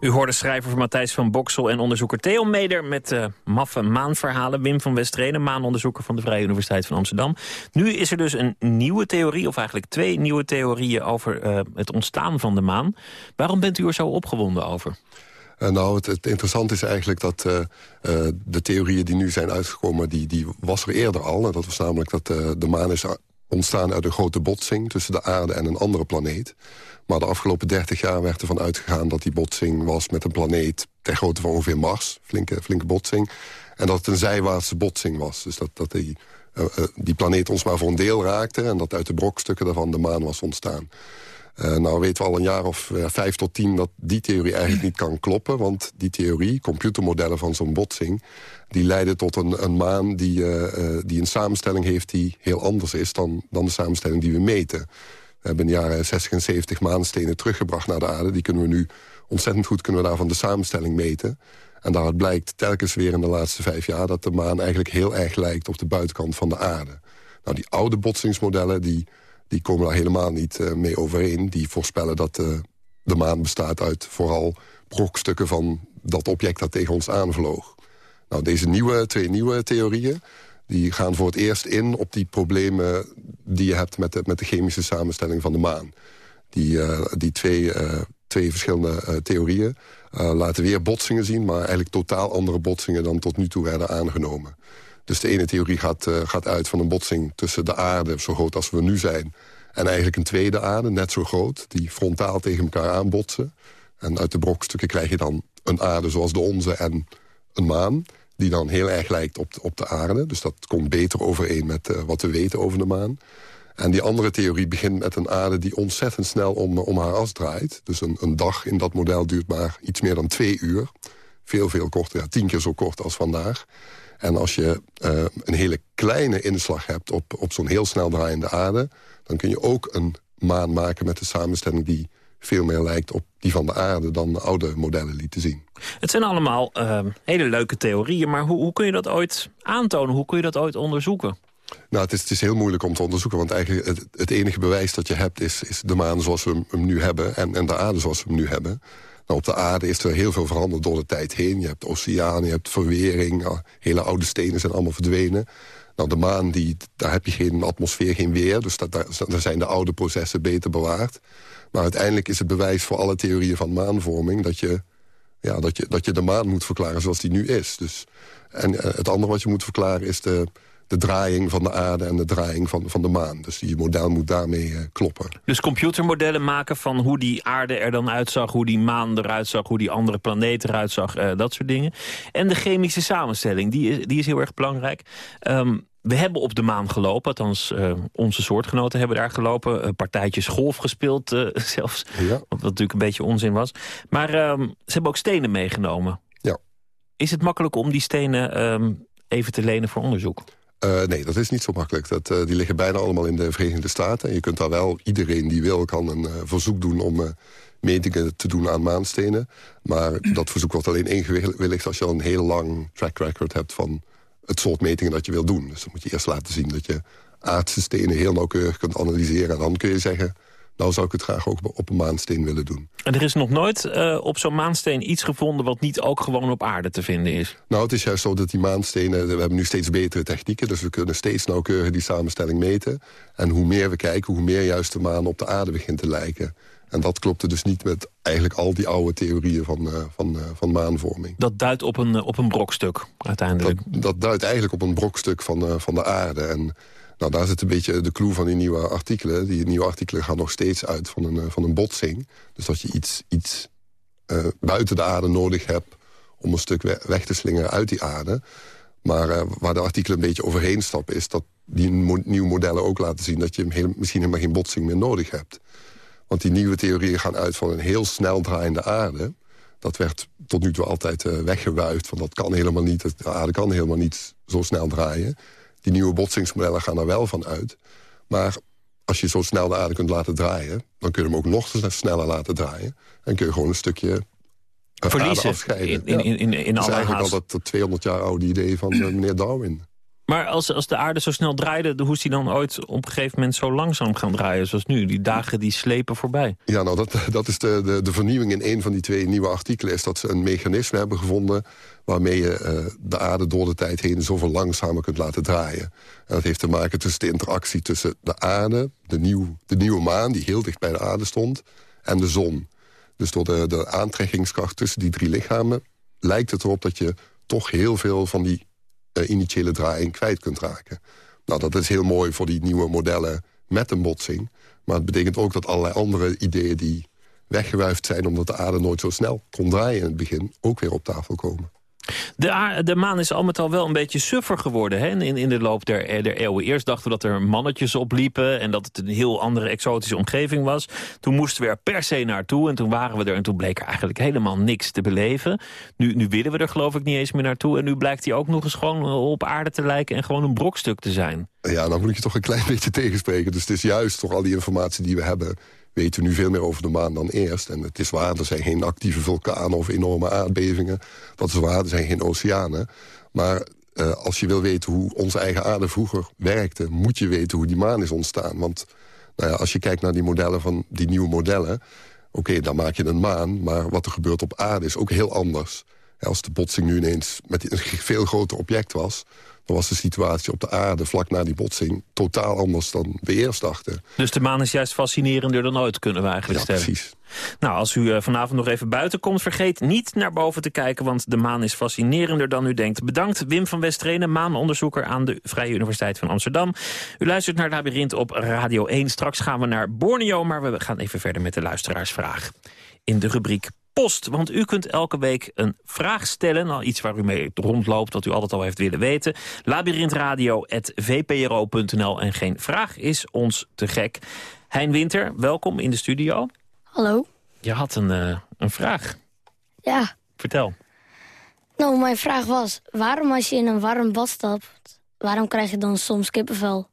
[SPEAKER 3] U hoorde schrijver Matthijs van Boksel en onderzoeker Theo Meder... met uh, maffe maanverhalen. Wim van Westrenen, maanonderzoeker van de Vrije Universiteit van Amsterdam. Nu is er dus een nieuwe theorie, of eigenlijk twee nieuwe theorieën... over uh, het ontstaan van de maan. Waarom bent u er zo opgewonden over?
[SPEAKER 12] Uh, nou, het, interessante is eigenlijk dat uh, uh, de theorieën die nu zijn uitgekomen... die, die was er eerder al. Dat was namelijk dat de maan is ontstaan uit een grote botsing... tussen de aarde en een andere planeet. Maar de afgelopen 30 jaar werd ervan uitgegaan dat die botsing was met een planeet ter grootte van ongeveer Mars. Flinke, flinke botsing. En dat het een zijwaartse botsing was. Dus dat, dat die, die planeet ons maar voor een deel raakte... en dat uit de brokstukken daarvan de maan was ontstaan. Uh, nou weten we al een jaar of vijf tot tien dat die theorie eigenlijk niet kan kloppen. Want die theorie, computermodellen van zo'n botsing... die leiden tot een, een maan die, die een samenstelling heeft die heel anders is... dan, dan de samenstelling die we meten. We hebben in de jaren 60 en 70 maanstenen teruggebracht naar de aarde. Die kunnen we nu ontzettend goed kunnen we daarvan de samenstelling meten. En daaruit blijkt telkens weer in de laatste vijf jaar... dat de maan eigenlijk heel erg lijkt op de buitenkant van de aarde. Nou, die oude botsingsmodellen die, die komen daar helemaal niet uh, mee overeen. Die voorspellen dat uh, de maan bestaat uit vooral brokstukken van dat object dat tegen ons aanvloog. Nou, deze nieuwe, twee nieuwe theorieën die gaan voor het eerst in op die problemen die je hebt met de, met de chemische samenstelling van de maan. Die, uh, die twee, twee verschillende theorieën laten weer botsingen zien... maar eigenlijk totaal andere botsingen dan tot nu toe werden aangenomen. Dus de ene theorie gaat, gaat uit van een botsing tussen de aarde... zo groot als we nu zijn, en eigenlijk een tweede aarde, net zo groot... die frontaal tegen elkaar aanbotsen. En uit de brokstukken krijg je dan een aarde zoals de onze en een maan die dan heel erg lijkt op de, op de aarde. Dus dat komt beter overeen met uh, wat we weten over de maan. En die andere theorie begint met een aarde die ontzettend snel om, om haar as draait. Dus een, een dag in dat model duurt maar iets meer dan twee uur. Veel, veel korter, ja, tien keer zo kort als vandaag. En als je uh, een hele kleine inslag hebt op, op zo'n heel snel draaiende aarde... dan kun je ook een maan maken met de samenstelling die veel meer lijkt op die van de aarde dan de oude modellen lieten zien.
[SPEAKER 3] Het zijn allemaal uh, hele leuke theorieën, maar hoe, hoe kun je dat ooit aantonen? Hoe kun je dat ooit onderzoeken?
[SPEAKER 12] Nou, het is, het is heel moeilijk om te onderzoeken, want eigenlijk het, het enige bewijs dat je hebt is, is de maan zoals we hem nu hebben en, en de aarde zoals we hem nu hebben. Nou, op de aarde is er heel veel veranderd door de tijd heen. Je hebt oceanen, je hebt verwering, hele oude stenen zijn allemaal verdwenen. Nou, de maan, die, daar heb je geen atmosfeer, geen weer. Dus daar zijn de oude processen beter bewaard. Maar uiteindelijk is het bewijs voor alle theorieën van maanvorming... dat je, ja, dat je, dat je de maan moet verklaren zoals die nu is. Dus, en eh, het andere wat je moet verklaren is de, de draaiing van de aarde... en de draaiing van, van de maan. Dus die model moet daarmee uh, kloppen.
[SPEAKER 3] Dus computermodellen maken van hoe die aarde er dan uitzag... hoe die maan eruit zag, hoe die andere planeet eruit zag, uh, dat soort dingen. En de chemische samenstelling, die is, die is heel erg belangrijk. Um, we hebben op de maan gelopen, althans uh, onze soortgenoten hebben daar gelopen. Partijtjes golf gespeeld <laughs> zelfs, ja. wat natuurlijk een beetje onzin was. Maar ehm, ze hebben ook stenen meegenomen.
[SPEAKER 12] Ja.
[SPEAKER 3] Is het makkelijk om die stenen um, even te lenen voor onderzoek?
[SPEAKER 12] Nee, dat is niet zo makkelijk. Dat, die liggen bijna allemaal in de Verenigde Staten. En je kunt daar wel, iedereen die wil, kan een verzoek doen om metingen te doen aan maanstenen. Maar <clears throat> dat verzoek wordt alleen ingewilligd als je al een heel lang track record hebt van het soort metingen dat je wil doen. Dus dan moet je eerst laten zien dat je aardse stenen heel nauwkeurig kunt analyseren. En dan kun je zeggen, nou zou ik het graag ook op een maansteen willen doen.
[SPEAKER 3] En er is nog nooit uh, op zo'n maansteen iets gevonden... wat niet ook gewoon op aarde te vinden is?
[SPEAKER 12] Nou, het is juist zo dat die maanstenen... we hebben nu steeds betere technieken... dus we kunnen steeds nauwkeurig die samenstelling meten. En hoe meer we kijken, hoe meer juist de maan op de aarde begint te lijken. En dat klopte dus niet met eigenlijk al die oude theorieën van, uh, van, uh, van maanvorming.
[SPEAKER 3] Dat duidt op een, op een brokstuk uiteindelijk?
[SPEAKER 12] Dat, dat duidt eigenlijk op een brokstuk van, van de aarde. En nou, daar zit een beetje de clue van die nieuwe artikelen. Die nieuwe artikelen gaan nog steeds uit van een, van een botsing. Dus dat je iets, iets buiten de aarde nodig hebt om een stuk weg te slingeren uit die aarde. Maar uh, waar de artikelen een beetje overheen stappen... is dat die nieuwe modellen ook laten zien... dat je misschien helemaal geen botsing meer nodig hebt. Want die nieuwe theorieën gaan uit van een heel snel draaiende aarde. Dat werd tot nu toe altijd uh, weggewuifd. Van dat kan helemaal niet. De aarde kan helemaal niet zo snel draaien. Die nieuwe botsingsmodellen gaan er wel van uit. Maar als je zo snel de aarde kunt laten draaien... dan kun je hem ook nog sneller laten draaien. En kun je gewoon een stukje
[SPEAKER 3] Verliezen in, in, in, in, in
[SPEAKER 12] dat
[SPEAKER 3] is
[SPEAKER 12] eigenlijk al dat 200 jaar oude idee van uh, meneer Darwin.
[SPEAKER 3] Maar als, als de aarde zo snel draaide, hoe is die dan ooit op een gegeven moment zo langzaam gaan draaien zoals nu? Die dagen die slepen voorbij.
[SPEAKER 12] Ja, nou dat, dat is de, de, de vernieuwing in een van die twee nieuwe artikelen... is dat ze een mechanisme hebben gevonden waarmee je uh, de aarde door de tijd heen zoveel langzamer kunt laten draaien. En dat heeft te maken tussen de interactie tussen de aarde, de, nieuw, de nieuwe maan... die heel dicht bij de aarde stond, en de zon. Dus door de, de aantrekkingskracht tussen die drie lichamen... lijkt het erop dat je toch heel veel van die initiële draaiing kwijt kunt raken. Nou, dat is heel mooi voor die nieuwe modellen met een botsing. Maar het betekent ook dat allerlei andere ideeën die weggewuifd zijn... omdat de aarde nooit zo snel kon draaien in het begin... ook weer op tafel komen.
[SPEAKER 3] De, de maan is al met al wel een beetje suffer geworden hè? In, in de loop der, der eeuwen. Eerst dachten we dat er mannetjes opliepen en dat het een heel andere exotische omgeving was. Toen moesten we er per se naartoe en toen waren we er en toen bleek er eigenlijk helemaal niks te beleven. Nu, nu willen we er geloof ik niet eens meer naartoe en nu blijkt hij ook nog eens gewoon op aarde te lijken en gewoon een brokstuk te zijn.
[SPEAKER 12] Ja, dan moet ik je toch een klein beetje <laughs> tegenspreken. Dus het is juist toch al die informatie die we hebben weten we nu veel meer over de maan dan eerst. En het is waar, er zijn geen actieve vulkanen of enorme aardbevingen. Dat is waar, er zijn geen oceanen. Maar uh, als je wil weten hoe onze eigen aarde vroeger werkte... moet je weten hoe die maan is ontstaan. Want nou ja, als je kijkt naar die modellen van die nieuwe modellen... oké, dan maak je een maan, maar wat er gebeurt op aarde is ook heel anders. Als de botsing nu ineens met een veel groter object was dan was de situatie op de aarde vlak na die botsing totaal anders dan we eerst dachten.
[SPEAKER 3] Dus de maan is juist fascinerender dan ooit, kunnen we eigenlijk
[SPEAKER 12] ja,
[SPEAKER 3] stellen.
[SPEAKER 12] precies.
[SPEAKER 3] Nou, als u uh, vanavond nog even buiten komt, vergeet niet naar boven te kijken... want de maan is fascinerender dan u denkt. Bedankt Wim van Westrenen, maanonderzoeker aan de Vrije Universiteit van Amsterdam. U luistert naar Labyrinth op Radio 1. Straks gaan we naar Borneo, maar we gaan even verder met de luisteraarsvraag. In de rubriek post. Want u kunt elke week een vraag stellen. Nou, iets waar u mee rondloopt, wat u altijd al heeft willen weten. labyrinthradio.vpro.nl En geen vraag is ons te gek. Hein Winter, welkom in de studio.
[SPEAKER 15] Hallo.
[SPEAKER 3] Je had een, uh, een vraag.
[SPEAKER 15] Ja.
[SPEAKER 3] Vertel.
[SPEAKER 15] Nou, mijn vraag was... waarom als je in een warm bad stapt... waarom krijg je dan soms kippenvel?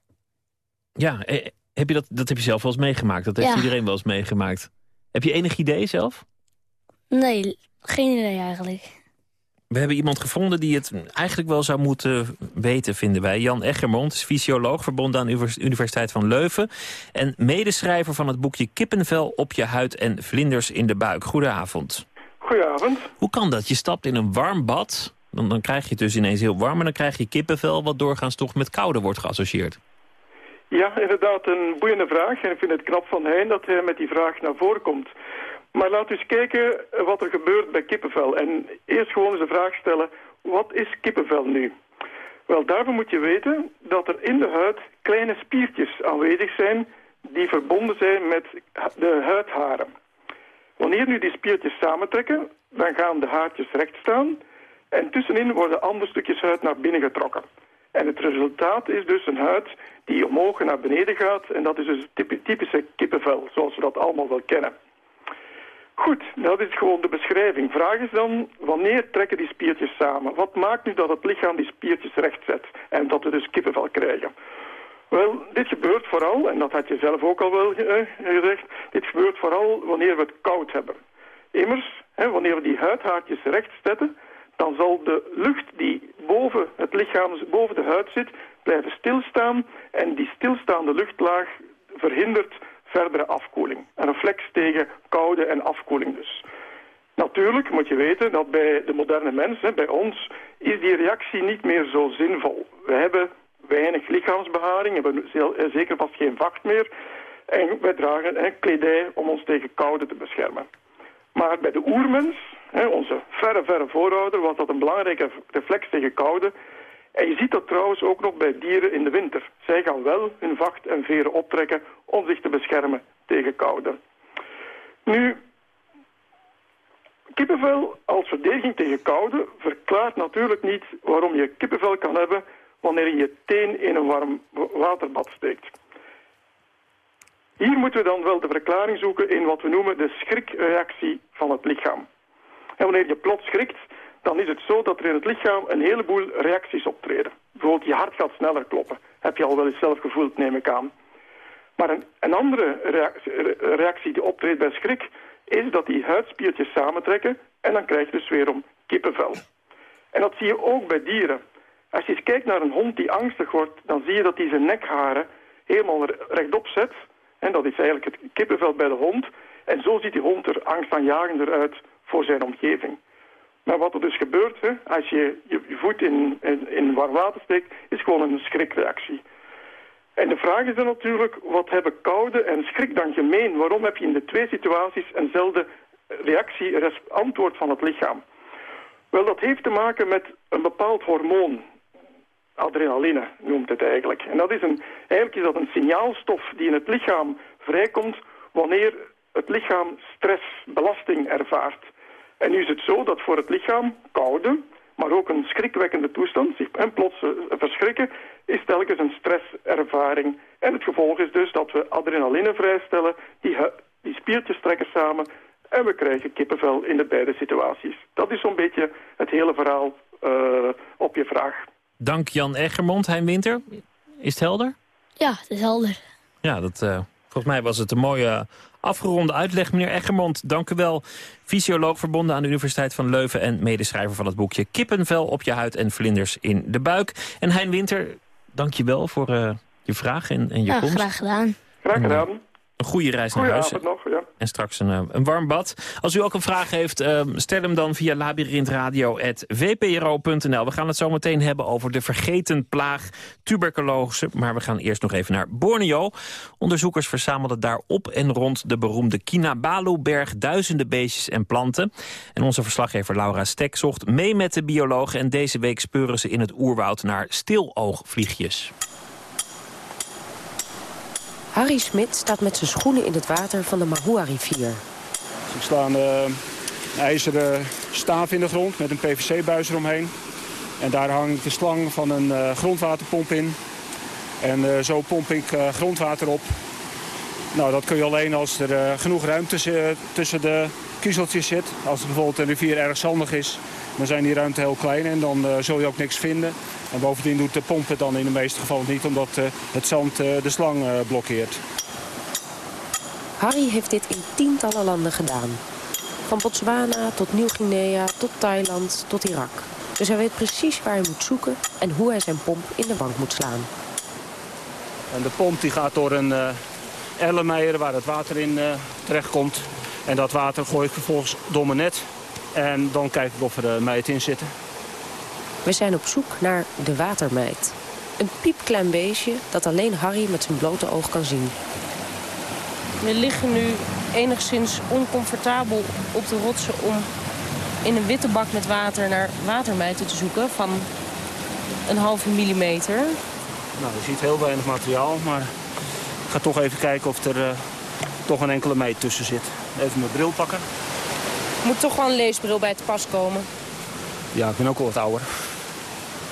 [SPEAKER 3] Ja, eh, heb je dat, dat heb je zelf wel eens meegemaakt. Dat heeft
[SPEAKER 15] Ja.
[SPEAKER 3] iedereen wel eens meegemaakt. Heb je enig idee zelf?
[SPEAKER 15] Nee, geen idee eigenlijk.
[SPEAKER 3] We hebben iemand gevonden die het eigenlijk wel zou moeten weten, vinden wij. Jan Eggermond is fysioloog, verbonden aan de Univers- Universiteit van Leuven... en medeschrijver van het boekje Kippenvel op je huid en vlinders in de buik. Goedenavond.
[SPEAKER 16] Goedenavond.
[SPEAKER 3] Hoe kan dat? Je stapt in een warm bad, dan, dan krijg je het dus ineens heel warm... en dan krijg je kippenvel, wat doorgaans toch met koude wordt geassocieerd.
[SPEAKER 16] Ja, inderdaad een boeiende vraag. En ik vind het knap van Hein dat hij met die vraag naar voren komt. Maar we eens kijken wat er gebeurt bij kippenvel. En eerst gewoon eens de vraag stellen, wat is kippenvel nu? Wel, daarvoor moet je weten dat er in de huid kleine spiertjes aanwezig zijn... die verbonden zijn met de huidharen. Wanneer nu die spiertjes samentrekken, dan gaan de haartjes recht staan... en tussenin worden andere stukjes huid naar binnen getrokken. En het resultaat is dus een huid die omhoog en naar beneden gaat... en dat is dus het typi- typische kippenvel, zoals we dat allemaal wel kennen. Goed, dat is gewoon de beschrijving. Vraag is dan, wanneer trekken die spiertjes samen? Wat maakt nu dat het lichaam die spiertjes recht zet en dat we dus kippenvel krijgen? Wel, dit gebeurt vooral, en dat had je zelf ook al wel eh, gezegd, dit gebeurt vooral wanneer we het koud hebben. Immers, hè, wanneer we die huidhaartjes recht zetten, dan zal de lucht die boven het lichaam, boven de huid zit, blijven stilstaan en die stilstaande luchtlaag verhindert verdere afkoeling. Een reflex tegen en afkoeling dus. Natuurlijk moet je weten dat bij de moderne mens, hè, bij ons, is die reactie niet meer zo zinvol. We hebben weinig lichaamsbeharing, hebben eh, zeker vast geen vacht meer. En wij dragen hè, kledij om ons tegen koude te beschermen. Maar bij de oermens, hè, onze verre, verre voorouder, was dat een belangrijke reflex tegen koude. En je ziet dat trouwens ook nog bij dieren in de winter. Zij gaan wel hun vacht en veren optrekken om zich te beschermen tegen koude. Nu, Kippenvel als verdediging tegen koude verklaart natuurlijk niet waarom je kippenvel kan hebben wanneer je je teen in een warm waterbad steekt. Hier moeten we dan wel de verklaring zoeken in wat we noemen de schrikreactie van het lichaam. En wanneer je plots schrikt, dan is het zo dat er in het lichaam een heleboel reacties optreden. Bijvoorbeeld je hart gaat sneller kloppen. Heb je al wel eens zelf gevoeld, neem ik aan. Maar een, andere reactie, die optreedt bij schrik is dat die huidspiertjes samentrekken en dan krijg je dus weer om kippenvel. En dat zie je ook bij dieren. Als je eens kijkt naar een hond die angstig wordt, dan zie je dat hij zijn nekharen helemaal rechtop zet. En dat is eigenlijk het kippenvel bij de hond. En zo ziet die hond er angstaanjagender uit voor zijn omgeving. Maar wat er dus gebeurt, hè, als je je, voet in, in warm water steekt, is gewoon een schrikreactie. En de vraag is dan natuurlijk, wat hebben koude en schrik dan gemeen? Waarom heb je in de twee situaties eenzelfde reactie, antwoord van het lichaam? Wel, dat heeft te maken met een bepaald hormoon. Adrenaline noemt het eigenlijk. En dat is een, eigenlijk is dat een signaalstof die in het lichaam vrijkomt wanneer het lichaam stress, belasting ervaart. En nu is het zo dat voor het lichaam koude, maar ook een schrikwekkende toestand, zich en plots eh, verschrikken, is telkens een stresservaring. En het gevolg is dus dat we adrenaline vrijstellen, die, die spiertjes trekken samen en we krijgen kippenvel in de beide situaties. Dat is zo'n beetje het hele verhaal uh, op je vraag.
[SPEAKER 3] Dank Jan Eggermond, Hein Winter. Is het helder?
[SPEAKER 15] Ja, het is helder.
[SPEAKER 3] Ja, dat, uh, volgens mij was het een mooie afgeronde uitleg. Meneer Eggermond, dank u wel. Fysioloog verbonden aan de Universiteit van Leuven... en medeschrijver van het boekje Kippenvel op je huid en vlinders in de buik. En Hein Winter, dank je wel voor uh, je vraag en, en je
[SPEAKER 15] ja,
[SPEAKER 3] komst.
[SPEAKER 15] graag gedaan.
[SPEAKER 16] Graag gedaan.
[SPEAKER 3] Een goede reis naar huis.
[SPEAKER 16] Nog, ja.
[SPEAKER 3] En straks een, eh, een warm bad. Als u ook een vraag heeft, uh, stel hem dan via labyrinthradio.vpro.nl. We gaan het zo meteen hebben over de vergeten plaag tuberculose. Maar we gaan eerst nog even naar Borneo. Onderzoekers verzamelden daar op en rond de beroemde Kinabalu-berg... duizenden beestjes en planten. En onze verslaggever Laura Stek zocht mee met de biologen... en deze week speuren ze in het oerwoud naar stiloogvliegjes.
[SPEAKER 17] Harry Smit staat met zijn schoenen in het water van de Mahua-rivier.
[SPEAKER 9] Er slaan een ijzeren staaf in de grond met een PVC-buis eromheen. En daar hangt de slang van een uh, grondwaterpomp in. En uh, zo pomp ik grondwater op. Nou, dat kun je alleen als er genoeg ruimte tussen de kiezeltjes zit. Als het bijvoorbeeld een rivier erg zandig is, dan zijn die ruimte heel klein en dan zul je ook niks vinden. En bovendien doet de pomp het dan in de meeste gevallen niet, omdat het zand de slang blokkeert.
[SPEAKER 17] Harry heeft dit in tientallen landen gedaan. Van Botswana tot Nieuw-Guinea, tot Thailand, tot Irak. Dus hij weet precies waar hij moet zoeken en hoe hij zijn pomp in de bank moet slaan.
[SPEAKER 9] En de pomp die gaat door een uh, ellemeier waar het water in uh, terechtkomt. En dat water gooi ik vervolgens door mijn net. En dan kijk ik of er uh, meid in zitten.
[SPEAKER 17] We zijn op zoek naar de watermeid. Een piepklein beestje dat alleen Harry met zijn blote oog kan zien.
[SPEAKER 18] We liggen nu enigszins oncomfortabel op de rotsen om in een witte bak met water naar watermijten te zoeken van een halve millimeter.
[SPEAKER 9] Nou, je ziet heel weinig materiaal, maar ik ga toch even kijken of er uh, toch een enkele meet tussen zit. Even mijn bril pakken.
[SPEAKER 18] Moet toch wel een leesbril bij te pas komen.
[SPEAKER 9] Ja, ik ben ook al wat ouder.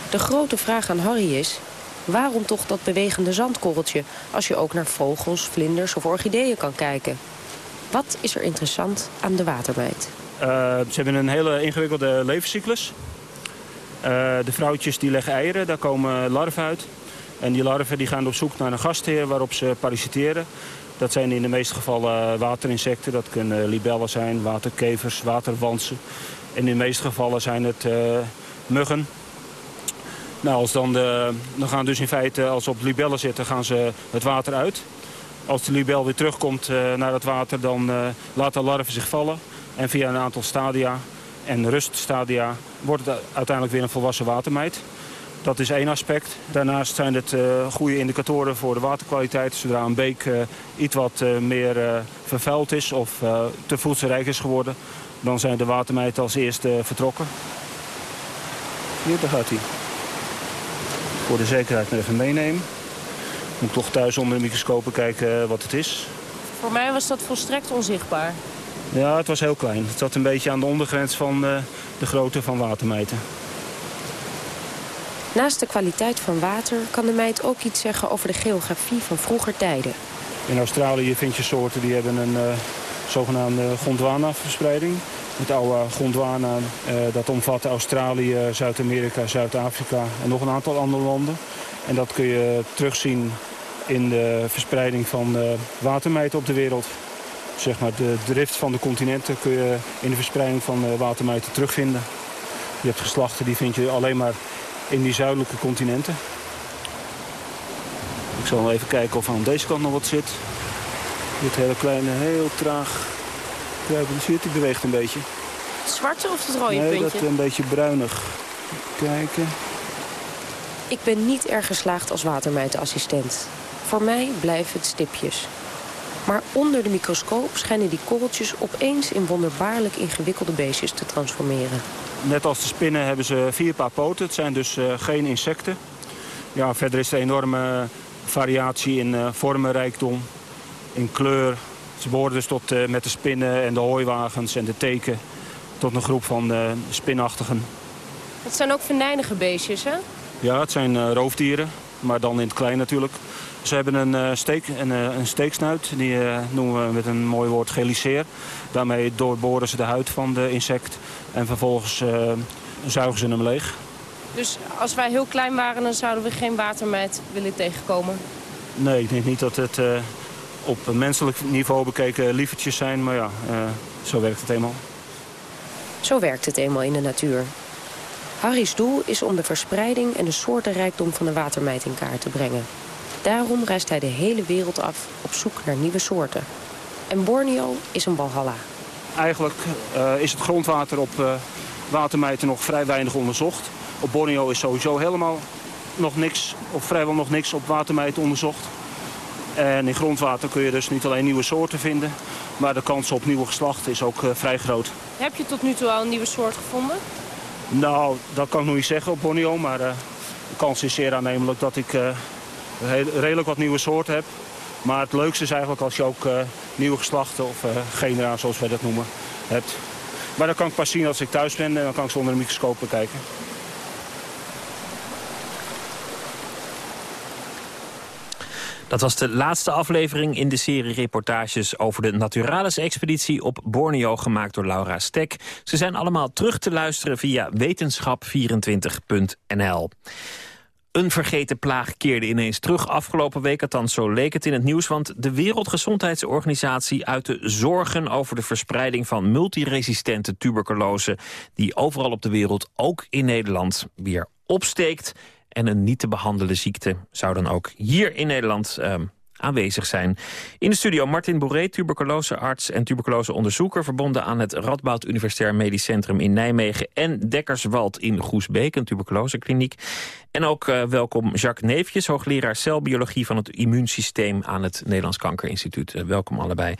[SPEAKER 17] De grote vraag aan Harry is... waarom toch dat bewegende zandkorreltje... als je ook naar vogels, vlinders of orchideeën kan kijken? Wat is er interessant aan de watermeid?
[SPEAKER 9] Uh, ze hebben een hele ingewikkelde levenscyclus. Uh, de vrouwtjes die leggen eieren, daar komen larven uit. En die larven die gaan op zoek naar een gastheer waarop ze parasiteren. Dat zijn in de meeste gevallen waterinsecten. Dat kunnen libellen zijn, waterkevers, waterwansen. En in de meeste gevallen zijn het uh, muggen. Nou, als dan, de, dan gaan dus in feite, als ze op libellen zitten, gaan ze het water uit. Als de libel weer terugkomt naar het water, dan laat de larven zich vallen. En via een aantal stadia en ruststadia wordt het uiteindelijk weer een volwassen watermeid. Dat is één aspect. Daarnaast zijn het uh, goede indicatoren voor de waterkwaliteit. Zodra een beek uh, iets wat uh, meer vervuild is of te voedselrijk is geworden... dan zijn de watermeiden als eerste vertrokken. Hier, daar gaat hij. Voor de zekerheid nog even meenemen. Moet toch thuis onder de microscopen kijken wat het is.
[SPEAKER 18] Voor mij was dat volstrekt onzichtbaar.
[SPEAKER 9] Ja, het was heel klein. Het zat een beetje aan de ondergrens van de grootte van watermijten.
[SPEAKER 17] Naast de kwaliteit van water kan de meid ook iets zeggen over de geografie van vroeger tijden.
[SPEAKER 9] In Australië vind je soorten die hebben een uh, zogenaamde Gondwana-verspreiding. Het oude Gondwana, uh, dat omvat Australië, Zuid-Amerika, Zuid-Afrika en nog een aantal andere landen. En dat kun je terugzien in de verspreiding van uh, op de wereld. Zeg maar, de drift van de continenten kun je in de verspreiding van watermijten terugvinden. Je hebt geslachten, die vind je alleen maar in die zuidelijke continenten. Ik zal even kijken of aan deze kant nog wat zit. Dit hele kleine, heel traag kruipende zit, die beweegt een beetje.
[SPEAKER 18] Het zwarte of het rode
[SPEAKER 9] nee,
[SPEAKER 18] puntje?
[SPEAKER 9] Nee, dat een beetje bruinig. Kijken.
[SPEAKER 17] Ik ben niet erg geslaagd als watermijtenassistent. Voor mij blijven het stipjes. Maar onder de microscoop schijnen die korreltjes opeens in wonderbaarlijk ingewikkelde beestjes te transformeren.
[SPEAKER 9] Net als de spinnen hebben ze vier paar poten. Het zijn dus uh, geen insecten. Ja, verder is er enorme variatie in uh, vormenrijkdom, in kleur. Ze behoren dus tot, met de spinnen en de hooiwagens en de teken... tot een groep van spinachtigen.
[SPEAKER 18] Het zijn ook venijnige beestjes, hè?
[SPEAKER 9] Ja, het zijn roofdieren, maar dan in het klein natuurlijk. Ze hebben een, uh, steek, een, uh, een steeksnuit, die uh, noemen we met een mooi woord geliceer. Daarmee doorboren ze de huid van de insect en vervolgens zuigen ze hem leeg.
[SPEAKER 18] Dus als wij heel klein waren, dan zouden we geen watermijt willen tegenkomen?
[SPEAKER 9] Nee, ik denk niet dat het op een menselijk niveau bekeken lievertjes zijn, maar ja, zo werkt het eenmaal.
[SPEAKER 17] Zo werkt het eenmaal in de natuur. Harry's doel is om de verspreiding en de soortenrijkdom van de watermijt in kaart te brengen. Daarom reist hij de hele wereld af op zoek naar nieuwe soorten. En Borneo is een walhalla.
[SPEAKER 9] Eigenlijk uh, is het grondwater op uh, watermijten nog vrij weinig onderzocht. Op Borneo is sowieso helemaal nog niks, of vrijwel nog niks op watermijten onderzocht. En in grondwater kun je dus niet alleen nieuwe soorten vinden... maar de kans op nieuwe geslachten is ook uh, vrij groot.
[SPEAKER 18] Heb je tot nu toe al een nieuwe soort gevonden?
[SPEAKER 9] Nou, dat kan ik nog niet zeggen op Borneo, maar de kans is zeer aannemelijk dat ik redelijk wat nieuwe soorten heb. Maar het leukste is eigenlijk als je ook uh, nieuwe geslachten of uh, genera, zoals wij dat noemen, hebt. Maar dat kan ik pas zien als ik thuis ben en dan kan ik ze onder een microscoop bekijken.
[SPEAKER 3] Dat was de laatste aflevering in de serie reportages over de Naturalis-expeditie op Borneo, gemaakt door Laura Stek. Ze zijn allemaal terug te luisteren via wetenschap24.nl. Een vergeten plaag keerde ineens terug afgelopen week. Althans, zo leek het in het nieuws. Want de Wereldgezondheidsorganisatie uitte zorgen over de verspreiding van multiresistente tuberculose. Die overal op de wereld, ook in Nederland, weer opsteekt. En een niet te behandelen ziekte zou dan ook hier in Nederland um, aanwezig zijn. In de studio Martin Bourré, tuberculosearts en tuberculoseonderzoeker... verbonden aan het Radboud Universitair Medisch Centrum in Nijmegen... en Dekkerswald in Goesbeek, een tuberculosekliniek. En ook uh, welkom Jacques Neefjes, hoogleraar celbiologie... van het immuunsysteem aan het Nederlands Kankerinstituut. Uh, welkom allebei.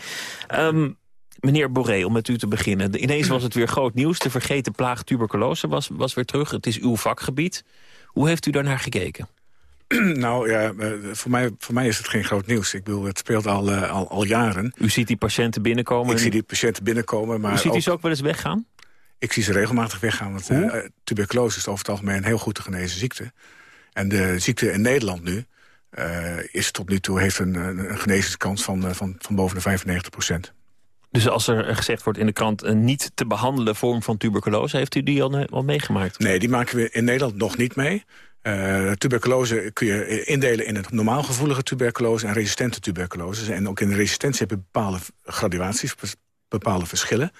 [SPEAKER 3] Um, Meneer Boré, om met u te beginnen. Ineens was het weer groot nieuws. De vergeten plaag tuberculose was, was weer terug. Het is uw vakgebied. Hoe heeft u daarnaar gekeken? <clears throat>
[SPEAKER 19] Nou ja, voor mij, voor mij is het geen groot nieuws. Ik bedoel, het speelt al, uh, al, al jaren.
[SPEAKER 3] U ziet die patiënten binnenkomen?
[SPEAKER 19] Ik zie die patiënten binnenkomen. Maar
[SPEAKER 3] u ziet
[SPEAKER 19] ook,
[SPEAKER 3] u ze ook wel eens weggaan?
[SPEAKER 19] Ik zie ze regelmatig weggaan. Want uh, tuberculose is over het algemeen een heel goed te genezen ziekte. En de ziekte in Nederland nu... Uh, is tot nu toe heeft een, een genezingskans van, van, van boven de 95 procent.
[SPEAKER 3] Dus als er gezegd wordt in de krant een niet te behandelen vorm van tuberculose... heeft u die al, al meegemaakt?
[SPEAKER 19] Nee, die maken we in Nederland nog niet mee. Uh, tuberculose kun je indelen in een normaal gevoelige tuberculose... en resistente tuberculose. En ook in de resistentie heb je bepaalde graduaties, bepaalde verschillen.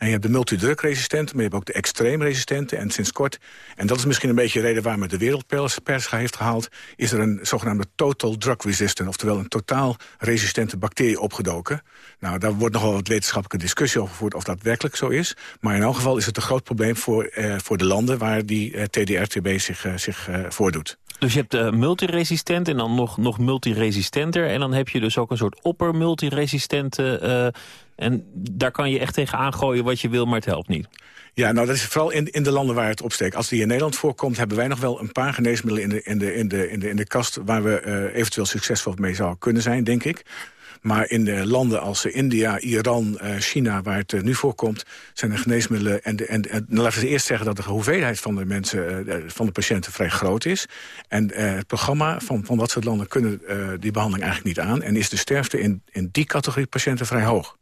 [SPEAKER 19] En je hebt de multidrugresistente, maar je hebt ook de extreem resistente. En sinds kort, en dat is misschien een beetje de reden waarom het de wereldpers heeft gehaald... is er een zogenaamde total drug resistant, oftewel een totaal resistente bacterie opgedoken. Nou, daar wordt nogal wat wetenschappelijke discussie over gevoerd of dat werkelijk zo is. Maar in elk geval is het een groot probleem voor, eh, voor de landen waar die eh, TDR-TB zich, uh, zich voordoet.
[SPEAKER 3] Dus je hebt uh, multiresistent en dan nog, nog multiresistenter. En dan heb je dus ook een soort opper multiresistente. Uh, en daar kan je echt tegen aangooien wat je wil, maar het helpt niet.
[SPEAKER 19] Ja, nou dat is vooral in, in de landen waar het opsteekt. Als die in Nederland voorkomt, hebben wij nog wel een paar geneesmiddelen in de, in de, in de, in de, in de kast... waar we uh, eventueel succesvol mee zouden kunnen zijn, denk ik. Maar in de landen als India, Iran, China, waar het nu voorkomt... zijn de geneesmiddelen... En, de, en, en laten we eerst zeggen dat de hoeveelheid van de mensen, van de patiënten vrij groot is. En het programma van, van dat soort landen kunnen die behandeling eigenlijk niet aan. En is de sterfte in, in die categorie patiënten vrij hoog.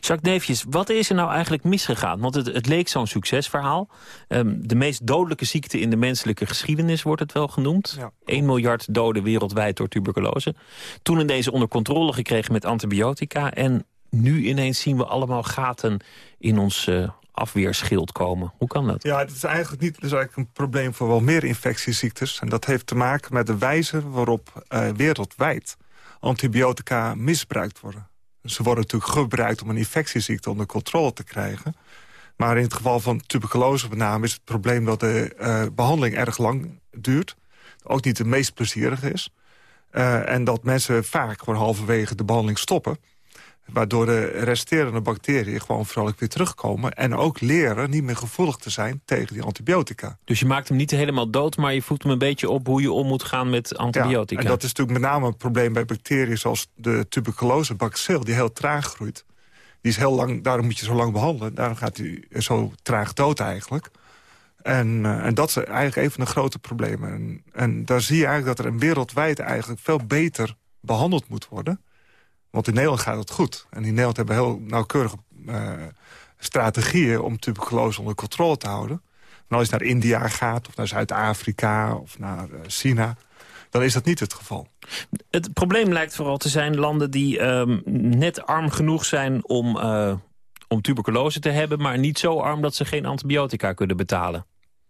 [SPEAKER 3] Jacques Neefjes, wat is er nou eigenlijk misgegaan? Want het, het leek zo'n succesverhaal. Um, de meest dodelijke ziekte in de menselijke geschiedenis wordt het wel genoemd. Ja. 1 miljard doden wereldwijd door tuberculose. Toen deze onder controle gekregen met antibiotica. En nu ineens zien we allemaal gaten in ons uh, afweerschild komen. Hoe kan dat?
[SPEAKER 20] Ja, het is eigenlijk niet het is eigenlijk een probleem voor wel meer infectieziektes. En dat heeft te maken met de wijze waarop uh, wereldwijd antibiotica misbruikt worden. Ze worden natuurlijk gebruikt om een infectieziekte onder controle te krijgen. Maar in het geval van tuberculose met name is het probleem dat de uh, behandeling erg lang duurt. Ook niet de meest plezierige is. Uh, en dat mensen vaak gewoon halverwege de behandeling stoppen. Waardoor de resterende bacteriën gewoon vrolijk weer terugkomen. En ook leren niet meer gevoelig te zijn tegen die antibiotica.
[SPEAKER 3] Dus je maakt hem niet helemaal dood, maar je voelt hem een beetje op... hoe je om moet gaan met antibiotica.
[SPEAKER 20] Ja, en dat is natuurlijk met name een probleem bij bacteriën... zoals de tuberculose bacil, die heel traag groeit. Die is heel lang, daarom moet je zo lang behandelen. Daarom gaat hij zo traag dood eigenlijk. En, uh, en dat is eigenlijk een van de grote problemen. En, en daar zie je eigenlijk dat er wereldwijd eigenlijk veel beter behandeld moet worden... Want in Nederland gaat het goed. En in Nederland hebben heel nauwkeurige uh, strategieën... om tuberculose onder controle te houden. En als je naar India gaat, of naar Zuid-Afrika, of naar uh, China... dan is dat niet het geval.
[SPEAKER 3] Het probleem lijkt vooral te zijn landen die um, net arm genoeg zijn... om, uh, om tuberculose te hebben, maar niet zo arm... dat ze geen antibiotica kunnen betalen.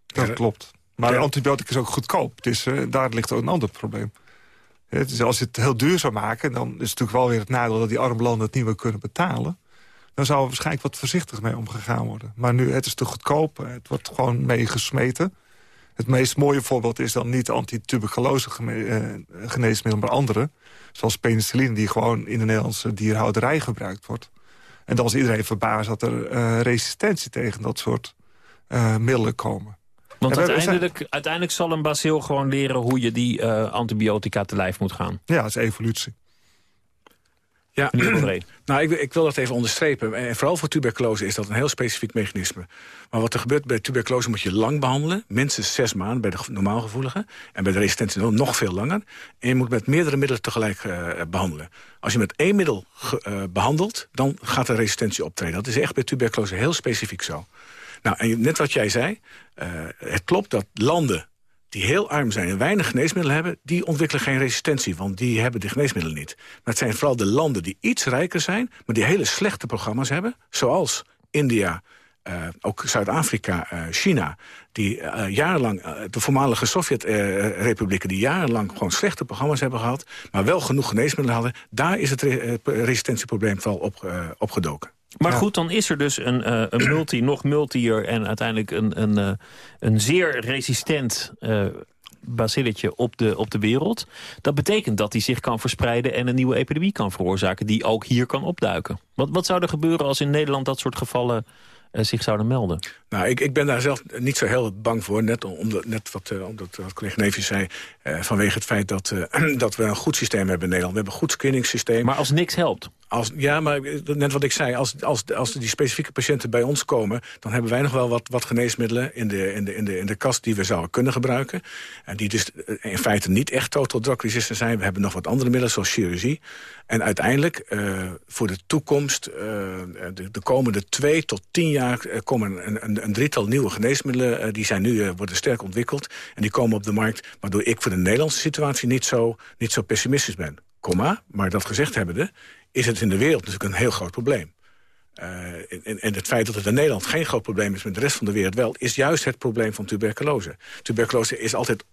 [SPEAKER 20] Dat klopt. Maar antibiotica is ook goedkoop. Het is, daar ligt ook een ander probleem. Dus als je het heel duur zou maken... dan is het natuurlijk wel weer het nadeel dat die arme landen het niet meer kunnen betalen. Dan zou er waarschijnlijk wat voorzichtig mee omgegaan worden. Maar nu, het is te goedkoop. Het wordt gewoon meegesmeten. Het meest mooie voorbeeld is dan niet antituberculose eh, geneesmiddel... maar andere, zoals penicilline... die gewoon in de Nederlandse dierhouderij gebruikt wordt. En dan is iedereen verbaasd dat er uh, resistentie tegen dat soort middelen komen.
[SPEAKER 3] Want uiteindelijk, uiteindelijk zal een bacil gewoon leren hoe je die uh, antibiotica te lijf moet gaan.
[SPEAKER 20] Ja, dat is evolutie.
[SPEAKER 19] Ja, <clears throat> nou, ik, ik, wil dat even onderstrepen. En vooral voor tuberculose is dat een heel specifiek mechanisme. Maar wat er gebeurt bij tuberculose moet je lang behandelen. Minstens zes maanden bij de normaalgevoelige. En bij de resistentie nog veel langer. En je moet met meerdere middelen tegelijk uh, behandelen. Als je met één middel uh, behandelt, dan gaat de resistentie optreden. Dat is echt bij tuberculose heel specifiek zo. Nou, en net wat jij zei, uh, het klopt dat landen die heel arm zijn en weinig geneesmiddelen hebben... die ontwikkelen geen resistentie, want die hebben de geneesmiddelen niet. Maar het zijn vooral de landen die iets rijker zijn... maar die hele slechte programma's hebben, zoals India... Uh, ook Zuid-Afrika, uh, China, die jarenlang, de voormalige Sovjet-republieken... die jarenlang gewoon slechte programma's hebben gehad... maar wel genoeg geneesmiddelen hadden... daar is het re resistentieprobleem vooral op, opgedoken.
[SPEAKER 3] Maar goed, dan is er dus een, uh, een <clears throat> multi, nog multier... en uiteindelijk een, een, uh, een zeer resistent uh, bacilletje op de, op de wereld. Dat betekent dat die zich kan verspreiden... en een nieuwe epidemie kan veroorzaken die ook hier kan opduiken. Wat, wat zou er gebeuren als in Nederland dat soort gevallen zich zouden melden?
[SPEAKER 19] Nou, ik, ik ben daar zelf niet zo heel bang voor. Net, omdat, net wat, uh, omdat wat collega Neefjes zei... Uh, vanwege het feit dat, <clears throat> dat we een goed systeem hebben in Nederland. We hebben een goed screeningsysteem.
[SPEAKER 3] Maar als niks helpt?
[SPEAKER 19] Als, ja, maar net wat ik zei, als, als, als die specifieke patiënten bij ons komen... dan hebben wij nog wel wat, wat geneesmiddelen in de, in, de, in, de, in de kast die we zouden kunnen gebruiken. En die dus in feite niet echt total drug resistant zijn. We hebben nog wat andere middelen, zoals chirurgie. En uiteindelijk, uh, voor de toekomst, de, de, komende twee tot tien jaar... Komen een, een, een, drietal nieuwe geneesmiddelen. die zijn nu, worden sterk ontwikkeld. En die komen op de markt, waardoor ik voor de Nederlandse situatie... niet zo, niet zo pessimistisch ben. Komma, maar dat gezegd hebbende is het in de wereld natuurlijk een heel groot probleem. Uh, en, en, het feit dat het in Nederland geen groot probleem is... met de rest van de wereld wel... is juist het probleem van tuberculose. Tuberculose is altijd,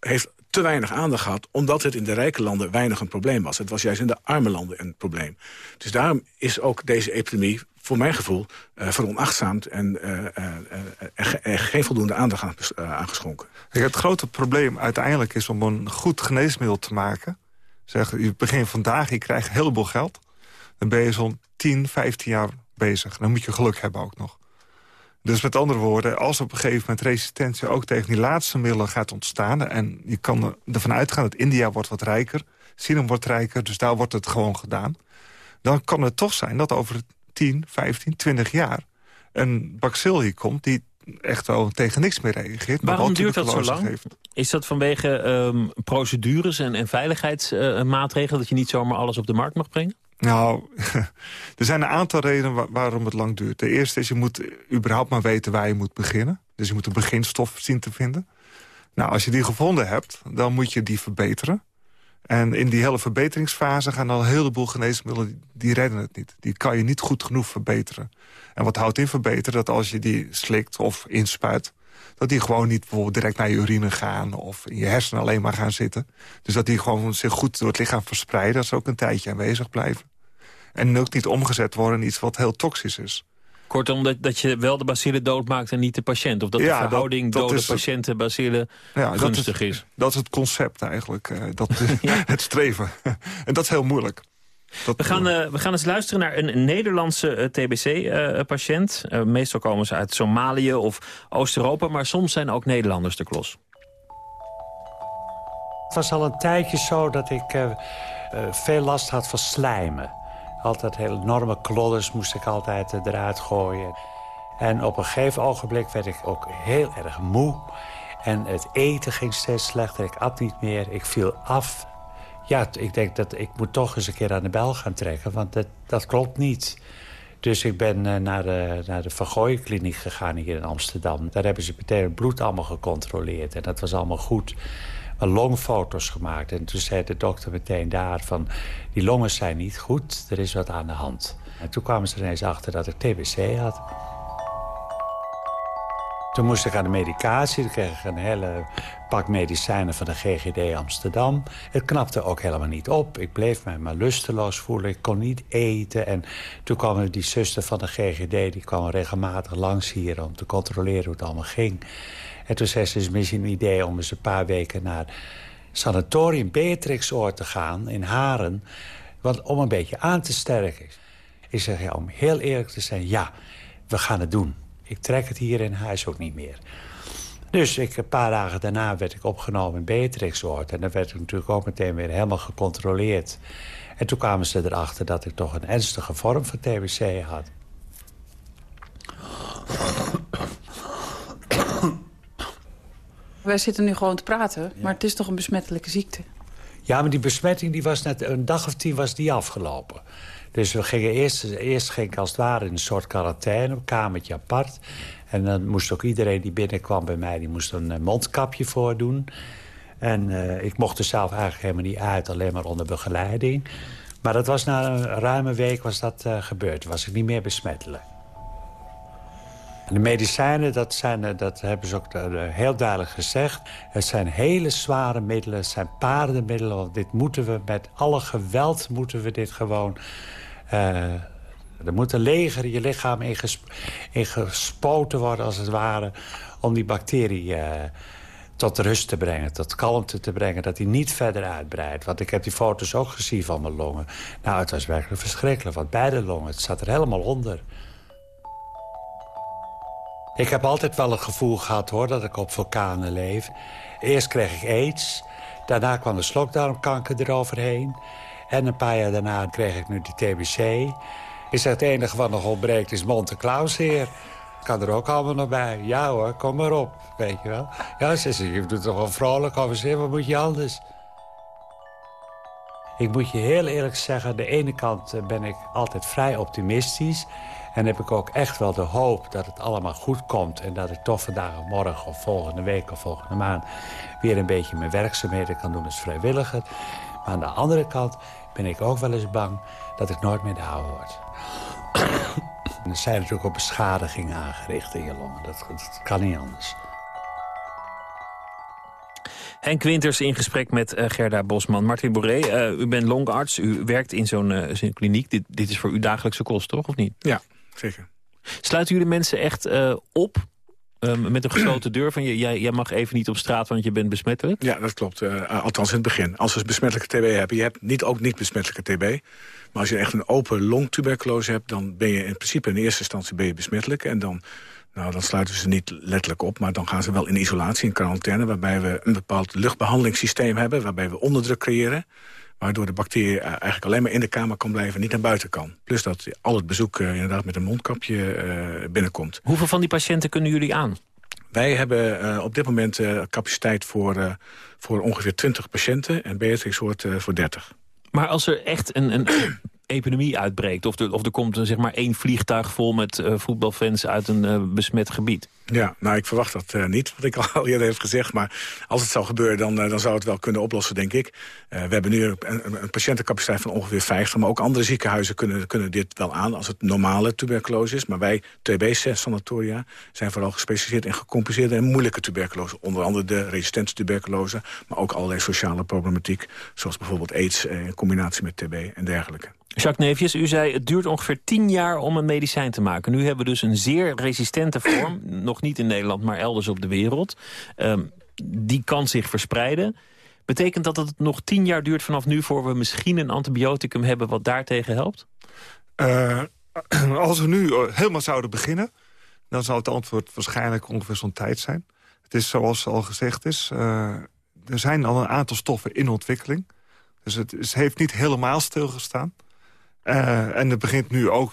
[SPEAKER 19] heeft te weinig aandacht gehad... omdat het in de rijke landen weinig een probleem was. Het was juist in de arme landen een probleem. Dus daarom is ook deze epidemie, voor mijn gevoel... Uh, veronachtzaamd en er geen voldoende aandacht aan, geschonken.
[SPEAKER 20] Het grote probleem uiteindelijk is om een goed geneesmiddel te maken... Zeg, je begint vandaag, je krijgt een heleboel geld. Dan ben je zo'n 10, 15 jaar bezig. Dan moet je geluk hebben ook nog. Dus met andere woorden, als op een gegeven moment resistentie... ook tegen die laatste middelen gaat ontstaan... en je kan ervan uitgaan dat India wordt wat rijker... China wordt rijker, dus daar wordt het gewoon gedaan. dan kan het toch zijn dat over 10, 15, 20 jaar... een bacil hier komt die echt wel tegen niks meer reageert.
[SPEAKER 3] Waarom duurt dat zo lang? Is dat vanwege ehm, procedures en, en veiligheidsmaatregelen... dat je niet zomaar alles op de markt mag brengen?
[SPEAKER 20] Nou, <laughs> er zijn een aantal redenen waarom het lang duurt. De eerste is, je moet überhaupt maar weten waar je moet beginnen. Dus je moet een beginstof zien te vinden. Nou, als je die gevonden hebt, dan moet je die verbeteren. En in die hele verbeteringsfase gaan al een heleboel geneesmiddelen... die redden het niet. Die kan je niet goed genoeg verbeteren. En wat houdt in verbeteren? Dat als je die slikt of inspuit... dat die gewoon niet bijvoorbeeld direct naar je urine gaan... of in je hersenen alleen maar gaan zitten. Dus dat die gewoon zich goed door het lichaam verspreiden... dat ze ook een tijdje aanwezig blijven. En ook niet omgezet worden in iets wat heel toxisch is.
[SPEAKER 3] Kortom, dat, dat je wel de bacillen doodmaakt en niet de patiënt. Of dat de verhouding dat, dode patiënten bacillen ja, gunstig is,
[SPEAKER 20] Dat is het concept eigenlijk. Uh, dat, <laughs> Het streven. <laughs> en dat is heel moeilijk.
[SPEAKER 3] Dat we, gaan, uh, we gaan eens luisteren naar een Nederlandse uh, TBC-patiënt. meestal komen ze uit Somalië of Oost-Europa... maar soms zijn ook Nederlanders de klos.
[SPEAKER 4] Het was al een tijdje zo dat ik veel last had van slijmen. Altijd heel enorme klodders moest ik altijd eruit gooien. En op een gegeven ogenblik werd ik ook heel erg moe. En het eten ging steeds slechter. Ik at niet meer. Ik viel af. Ja, ik denk dat ik moet toch eens een keer aan de bel gaan trekken. Want dat, dat klopt niet. Dus ik ben uh, naar de, naar de Vergooienkliniek gegaan hier in Amsterdam. Daar hebben ze meteen het bloed allemaal gecontroleerd. En dat was allemaal goed longfoto's gemaakt. En toen zei de dokter meteen daar van... die longen zijn niet goed, er is wat aan de hand. En toen kwamen ze ineens achter dat ik TBC had. Toen moest ik aan de medicatie. Toen kreeg ik een hele pak medicijnen van de GGD Amsterdam. Het knapte ook helemaal niet op. Ik bleef mij maar lusteloos voelen. Ik kon niet eten. En toen kwam die zuster van de GGD... die kwam regelmatig langs hier om te controleren hoe het allemaal ging. En toen zei ze, is misschien een idee om eens een paar weken naar sanatorium Beatrixoord te gaan in Haren. Want om een beetje aan te sterken. Ik zeg, om heel eerlijk te zijn, ja, we gaan het doen. Ik trek het hier in huis ook niet meer. Dus ik, een paar dagen daarna werd ik opgenomen in Beatrixoord. En dan werd ik natuurlijk ook meteen weer helemaal gecontroleerd. En toen kwamen ze erachter dat ik toch een ernstige vorm van TBC had.
[SPEAKER 21] Wij zitten nu gewoon te praten, maar het is toch een besmettelijke ziekte?
[SPEAKER 4] Ja, maar die besmetting die was net een dag of tien was die afgelopen. Dus we gingen eerst, eerst ging ik als het ware in een soort quarantaine, een kamertje apart. En dan moest ook iedereen die binnenkwam bij mij, die moest een eh, mondkapje voordoen. En uh, ik mocht er zelf eigenlijk helemaal niet uit, alleen maar onder begeleiding. Maar dat was na een ruime week was dat uh, gebeurd. Was ik niet meer besmettelijk. De medicijnen, dat, zijn, eh, dat hebben ze ook eh, heel duidelijk gezegd. Het zijn hele zware middelen, het zijn paardenmiddelen. Want dit moeten we met alle geweld moeten we dit gewoon... Uh, er moet een leger je lichaam in, gespoten worden, als het ware... om die bacterie tot rust te brengen, tot kalmte te brengen... dat die niet verder uitbreidt. Want ik heb die foto's ook gezien van mijn longen. Nou, het was werkelijk verschrikkelijk, want beide longen, het zat er helemaal onder... Ik heb altijd wel het gevoel gehad hoor, dat ik op vulkanen leef. Eerst kreeg ik aids, daarna kwam de slokdarmkanker eroverheen... en een paar jaar daarna kreeg ik nu die TBC. Is het enige wat nog ontbreekt is Monte Clausheer. Kan er ook allemaal nog bij. Ja hoor, kom maar op, weet je wel. Ja, ze zegt, je doet toch wel vrolijk over wat moet je anders? Ik moet je heel eerlijk zeggen, aan de ene kant eh, ben ik altijd vrij optimistisch... En heb ik ook echt wel de hoop dat het allemaal goed komt... en dat ik toch vandaag of morgen of volgende week of volgende maand... weer een beetje mijn werkzaamheden kan doen als vrijwilliger. Maar aan de andere kant ben ik ook wel eens bang dat ik nooit meer de oude word. <coughs> er zijn natuurlijk ook beschadigingen aangericht in je longen. Dat, dat kan niet anders.
[SPEAKER 3] Henk Winters in gesprek met uh, Gerda Bosman. Martin Boré, uh, u bent longarts, u werkt in zo'n uh, kliniek. Dit, dit is voor u dagelijkse kost, toch? Of niet?
[SPEAKER 19] Ja, zeker.
[SPEAKER 3] Sluiten jullie mensen echt uh, op um, met een gesloten <clears throat> deur? Van, jij, jij mag even niet op straat, want je bent besmettelijk?
[SPEAKER 19] Ja, dat klopt. Uh, althans in het begin. Als we besmettelijke TB hebben. Je hebt niet, ook niet besmettelijke TB. Maar als je echt een open longtuberculose hebt... dan ben je in principe in eerste instantie ben je besmettelijk. En dan, nou, dan sluiten we ze niet letterlijk op. Maar dan gaan ze wel in isolatie, in quarantaine... waarbij we een bepaald luchtbehandelingssysteem hebben... waarbij we onderdruk creëren Waardoor de bacterie eigenlijk alleen maar in de kamer kan blijven... en niet naar buiten kan. Plus dat al het bezoek inderdaad met een mondkapje binnenkomt.
[SPEAKER 3] Hoeveel van die patiënten kunnen jullie aan?
[SPEAKER 19] Wij hebben op dit moment capaciteit voor, voor ongeveer 20 patiënten... en Beatrix hoort voor 30.
[SPEAKER 3] Maar als er echt een, een epidemie uitbreekt... of er, of er komt zeg maar één vliegtuig vol met uh, voetbalfans uit een uh, besmet gebied?
[SPEAKER 19] Ja, nou, ik verwacht dat uh, niet, wat ik <laughs> al eerder heb gezegd. Maar als het zou gebeuren, dan, dan zou het wel kunnen oplossen, denk ik. we hebben nu een, een, patiëntencapaciteit van ongeveer 50... maar ook andere ziekenhuizen kunnen, kunnen dit wel aan als het normale tuberculose is. Maar wij, TB-sanatoria, zijn vooral gespecialiseerd in gecompliceerde en moeilijke tuberculose. Onder andere de resistente tuberculose, maar ook allerlei sociale problematiek... zoals bijvoorbeeld aids in combinatie met TB en dergelijke.
[SPEAKER 3] Jacques Neefjes, u zei het duurt ongeveer tien jaar om een medicijn te maken. Nu hebben we dus een zeer resistente vorm, <clears throat> nog niet in Nederland, maar elders op de wereld. Um, die kan zich verspreiden. Betekent dat dat het nog tien jaar duurt vanaf nu... voor we misschien een antibioticum hebben wat daartegen helpt?
[SPEAKER 20] Uh, <clears throat> als we nu eh, helemaal zouden beginnen... dan zou het antwoord waarschijnlijk ongeveer zo'n tijd zijn. Het is zoals al gezegd is... Uh, er zijn al een aantal stoffen in ontwikkeling. Dus het, het heeft niet helemaal stilgestaan. Uh, en het begint nu ook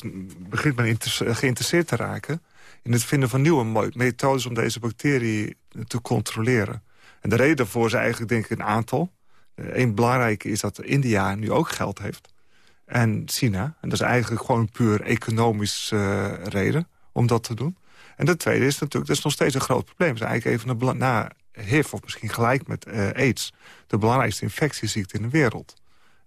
[SPEAKER 20] begint men geïnteresseerd te raken... in het vinden van nieuwe methodes om deze bacterie te controleren. En de reden daarvoor is eigenlijk denk ik een aantal. Eén belangrijke is dat India nu ook geld heeft. En China. En dat is eigenlijk gewoon puur economische uh, reden om dat te doen. En de tweede is natuurlijk, dat is nog steeds een groot probleem. Het is eigenlijk even een na HIV, of misschien gelijk met AIDS... de belangrijkste infectieziekte in de wereld.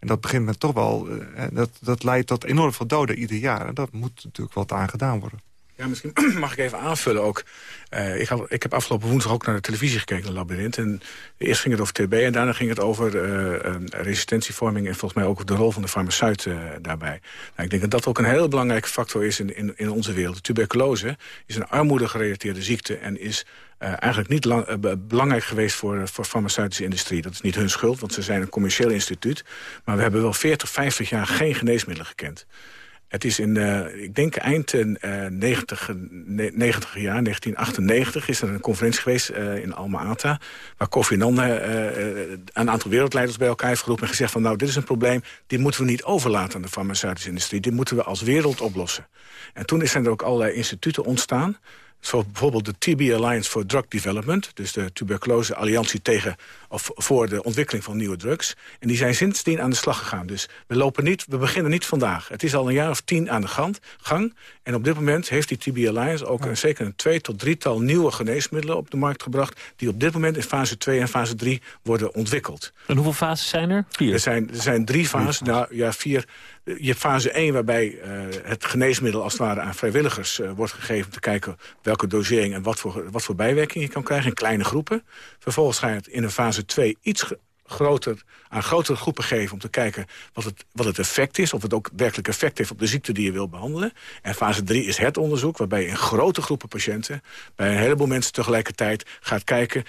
[SPEAKER 20] En dat begint met toch wel... Uh, dat, dat leidt tot enorm veel doden ieder jaar. En dat moet natuurlijk wat aan gedaan worden.
[SPEAKER 19] Ja, misschien <clears throat> mag ik even aanvullen ook. Uh, ik, had, ik heb afgelopen woensdag ook naar de televisie gekeken, de Labyrinth. En eerst ging het over TB en daarna ging het over uh, resistentievorming... en volgens mij ook de rol van de farmaceut uh, daarbij. Nou, ik denk dat dat ook een heel belangrijke factor is in, in, in onze wereld. Tuberculose is een armoede-gerelateerde ziekte... en is eigenlijk niet lang, belangrijk geweest voor, voor de farmaceutische industrie. Dat is niet hun schuld, want ze zijn een commercieel instituut. Maar we hebben wel 40, 50 jaar geen geneesmiddelen gekend. Het is in, uh, ik denk eind uh, 90, 90 jaar, 1998, is er een conferentie geweest uh, in Alma-Ata... waar Kofi Annan een aantal wereldleiders bij elkaar heeft geroepen... en gezegd van nou, dit is een probleem, dit moeten we niet overlaten aan de farmaceutische industrie. Dit moeten we als wereld oplossen. En toen zijn er ook allerlei instituten ontstaan... Zoals bijvoorbeeld de TB Alliance for Drug Development. Dus de tuberculose alliantie tegen, of voor de ontwikkeling van nieuwe drugs. En die zijn sindsdien aan de slag gegaan. Dus we, lopen niet, we beginnen niet vandaag. Het is al een jaar of tien aan de gang. gang en op dit moment heeft die TB Alliance ook een, zeker een twee tot drietal nieuwe geneesmiddelen op de markt gebracht. Die op dit moment in fase 2 en fase 3 worden ontwikkeld.
[SPEAKER 3] En hoeveel fases zijn er? Vier?
[SPEAKER 19] Er zijn, er zijn drie fases. Nou, ja, vier. Je hebt fase 1 waarbij uh, het geneesmiddel als het ware aan vrijwilligers uh, wordt gegeven... om te kijken welke dosering en wat voor, wat voor bijwerking je kan krijgen in kleine groepen. Vervolgens ga je het in een fase 2 iets groter, aan grotere groepen geven... om te kijken wat het, wat het effect is. Of het ook werkelijk effect heeft op de ziekte die je wil behandelen. En fase 3 is het onderzoek waarbij je in grote groepen patiënten... bij een heleboel mensen tegelijkertijd gaat kijken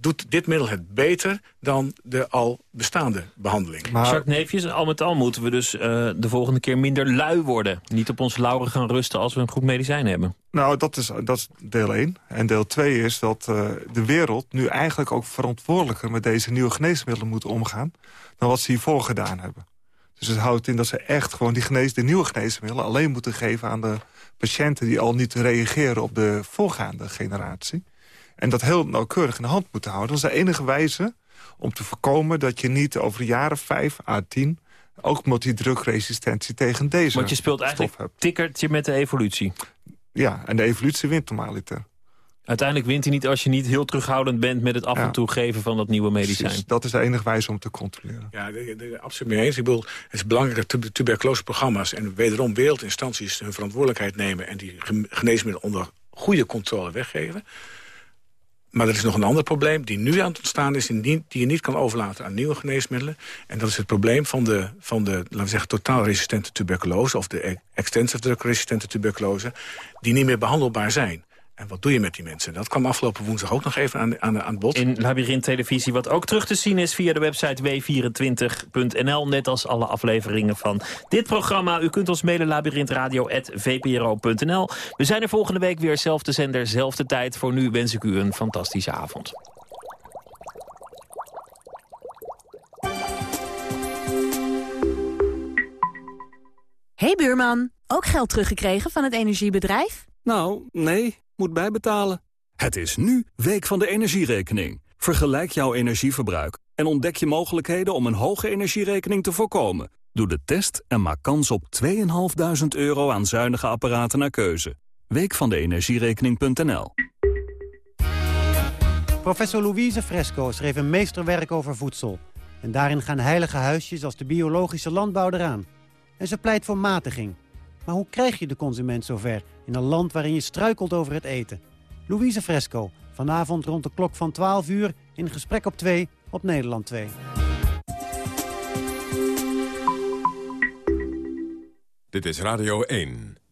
[SPEAKER 19] doet dit middel het beter dan de al bestaande behandeling.
[SPEAKER 3] Maar... Jacques Neefjes, al met al moeten we dus uh, de volgende keer minder lui worden. Niet op onze lauren gaan rusten als we een goed medicijn hebben.
[SPEAKER 20] Nou, dat is, dat is deel 1. En deel 2 is dat uh, de wereld nu eigenlijk ook verantwoordelijker... met deze nieuwe geneesmiddelen moet omgaan... dan wat ze hiervoor gedaan hebben. Dus het houdt in dat ze echt gewoon die genees, de nieuwe geneesmiddelen... alleen moeten geven aan de patiënten die al niet reageren op de voorgaande generatie. En dat heel nauwkeurig in de hand moeten houden. Dat is de enige wijze om te voorkomen dat je niet over jaren 5 à 10 ook multidrugresistentie tegen deze
[SPEAKER 3] Want je speelt eigenlijk
[SPEAKER 20] hebt.
[SPEAKER 3] tikkertje met de evolutie.
[SPEAKER 20] Ja, en de evolutie wint normaliter.
[SPEAKER 3] Uiteindelijk wint hij niet als je niet heel terughoudend bent... met het af en toe geven van dat nieuwe medicijn.
[SPEAKER 20] Precies, dat is de enige wijze om te controleren.
[SPEAKER 19] Ja, de, de, absoluut mee eens. Ik bedoel, het is belangrijk dat tuberculoseprogramma's... en wederom wereldinstanties hun verantwoordelijkheid nemen... en die geneesmiddelen onder goede controle weggeven. Maar er is nog een ander probleem die nu aan het ontstaan is... die, je niet kan overlaten aan nieuwe geneesmiddelen. En dat is het probleem van de, van de laten we zeggen, totaal resistente tuberculose... of de extensive drug resistente tuberculose... die niet meer behandelbaar zijn. En wat doe je met die mensen? Dat kwam afgelopen woensdag ook nog even aan, aan, aan bod.
[SPEAKER 3] In Labyrinth Televisie, wat ook terug te zien is via de website w24.nl. Net als alle afleveringen van dit programma. U kunt ons mailen labyrinthradio.vpro.nl. We zijn er volgende week weer, zelfde zender, zelfde tijd. Voor nu wens ik u een fantastische avond.
[SPEAKER 22] Buurman, ook geld teruggekregen van het energiebedrijf?
[SPEAKER 23] Nou, nee, moet bijbetalen. Het is nu Week van de Energierekening. Vergelijk jouw energieverbruik en ontdek je mogelijkheden om een hoge energierekening te voorkomen. Doe de test en maak kans op 2.500 euro aan zuinige apparaten naar keuze. Week van de energierekening.nl
[SPEAKER 24] Professor Louise Fresco schreef een meesterwerk over voedsel. En daarin gaan heilige huisjes als de biologische landbouw eraan. En ze pleit voor matiging. Maar hoe krijg je de consument zover in een land waarin je struikelt over het eten? Louise Fresco, vanavond rond de klok van 12 uur in Gesprek op 2 op Nederland 2.
[SPEAKER 2] Dit is Radio 1.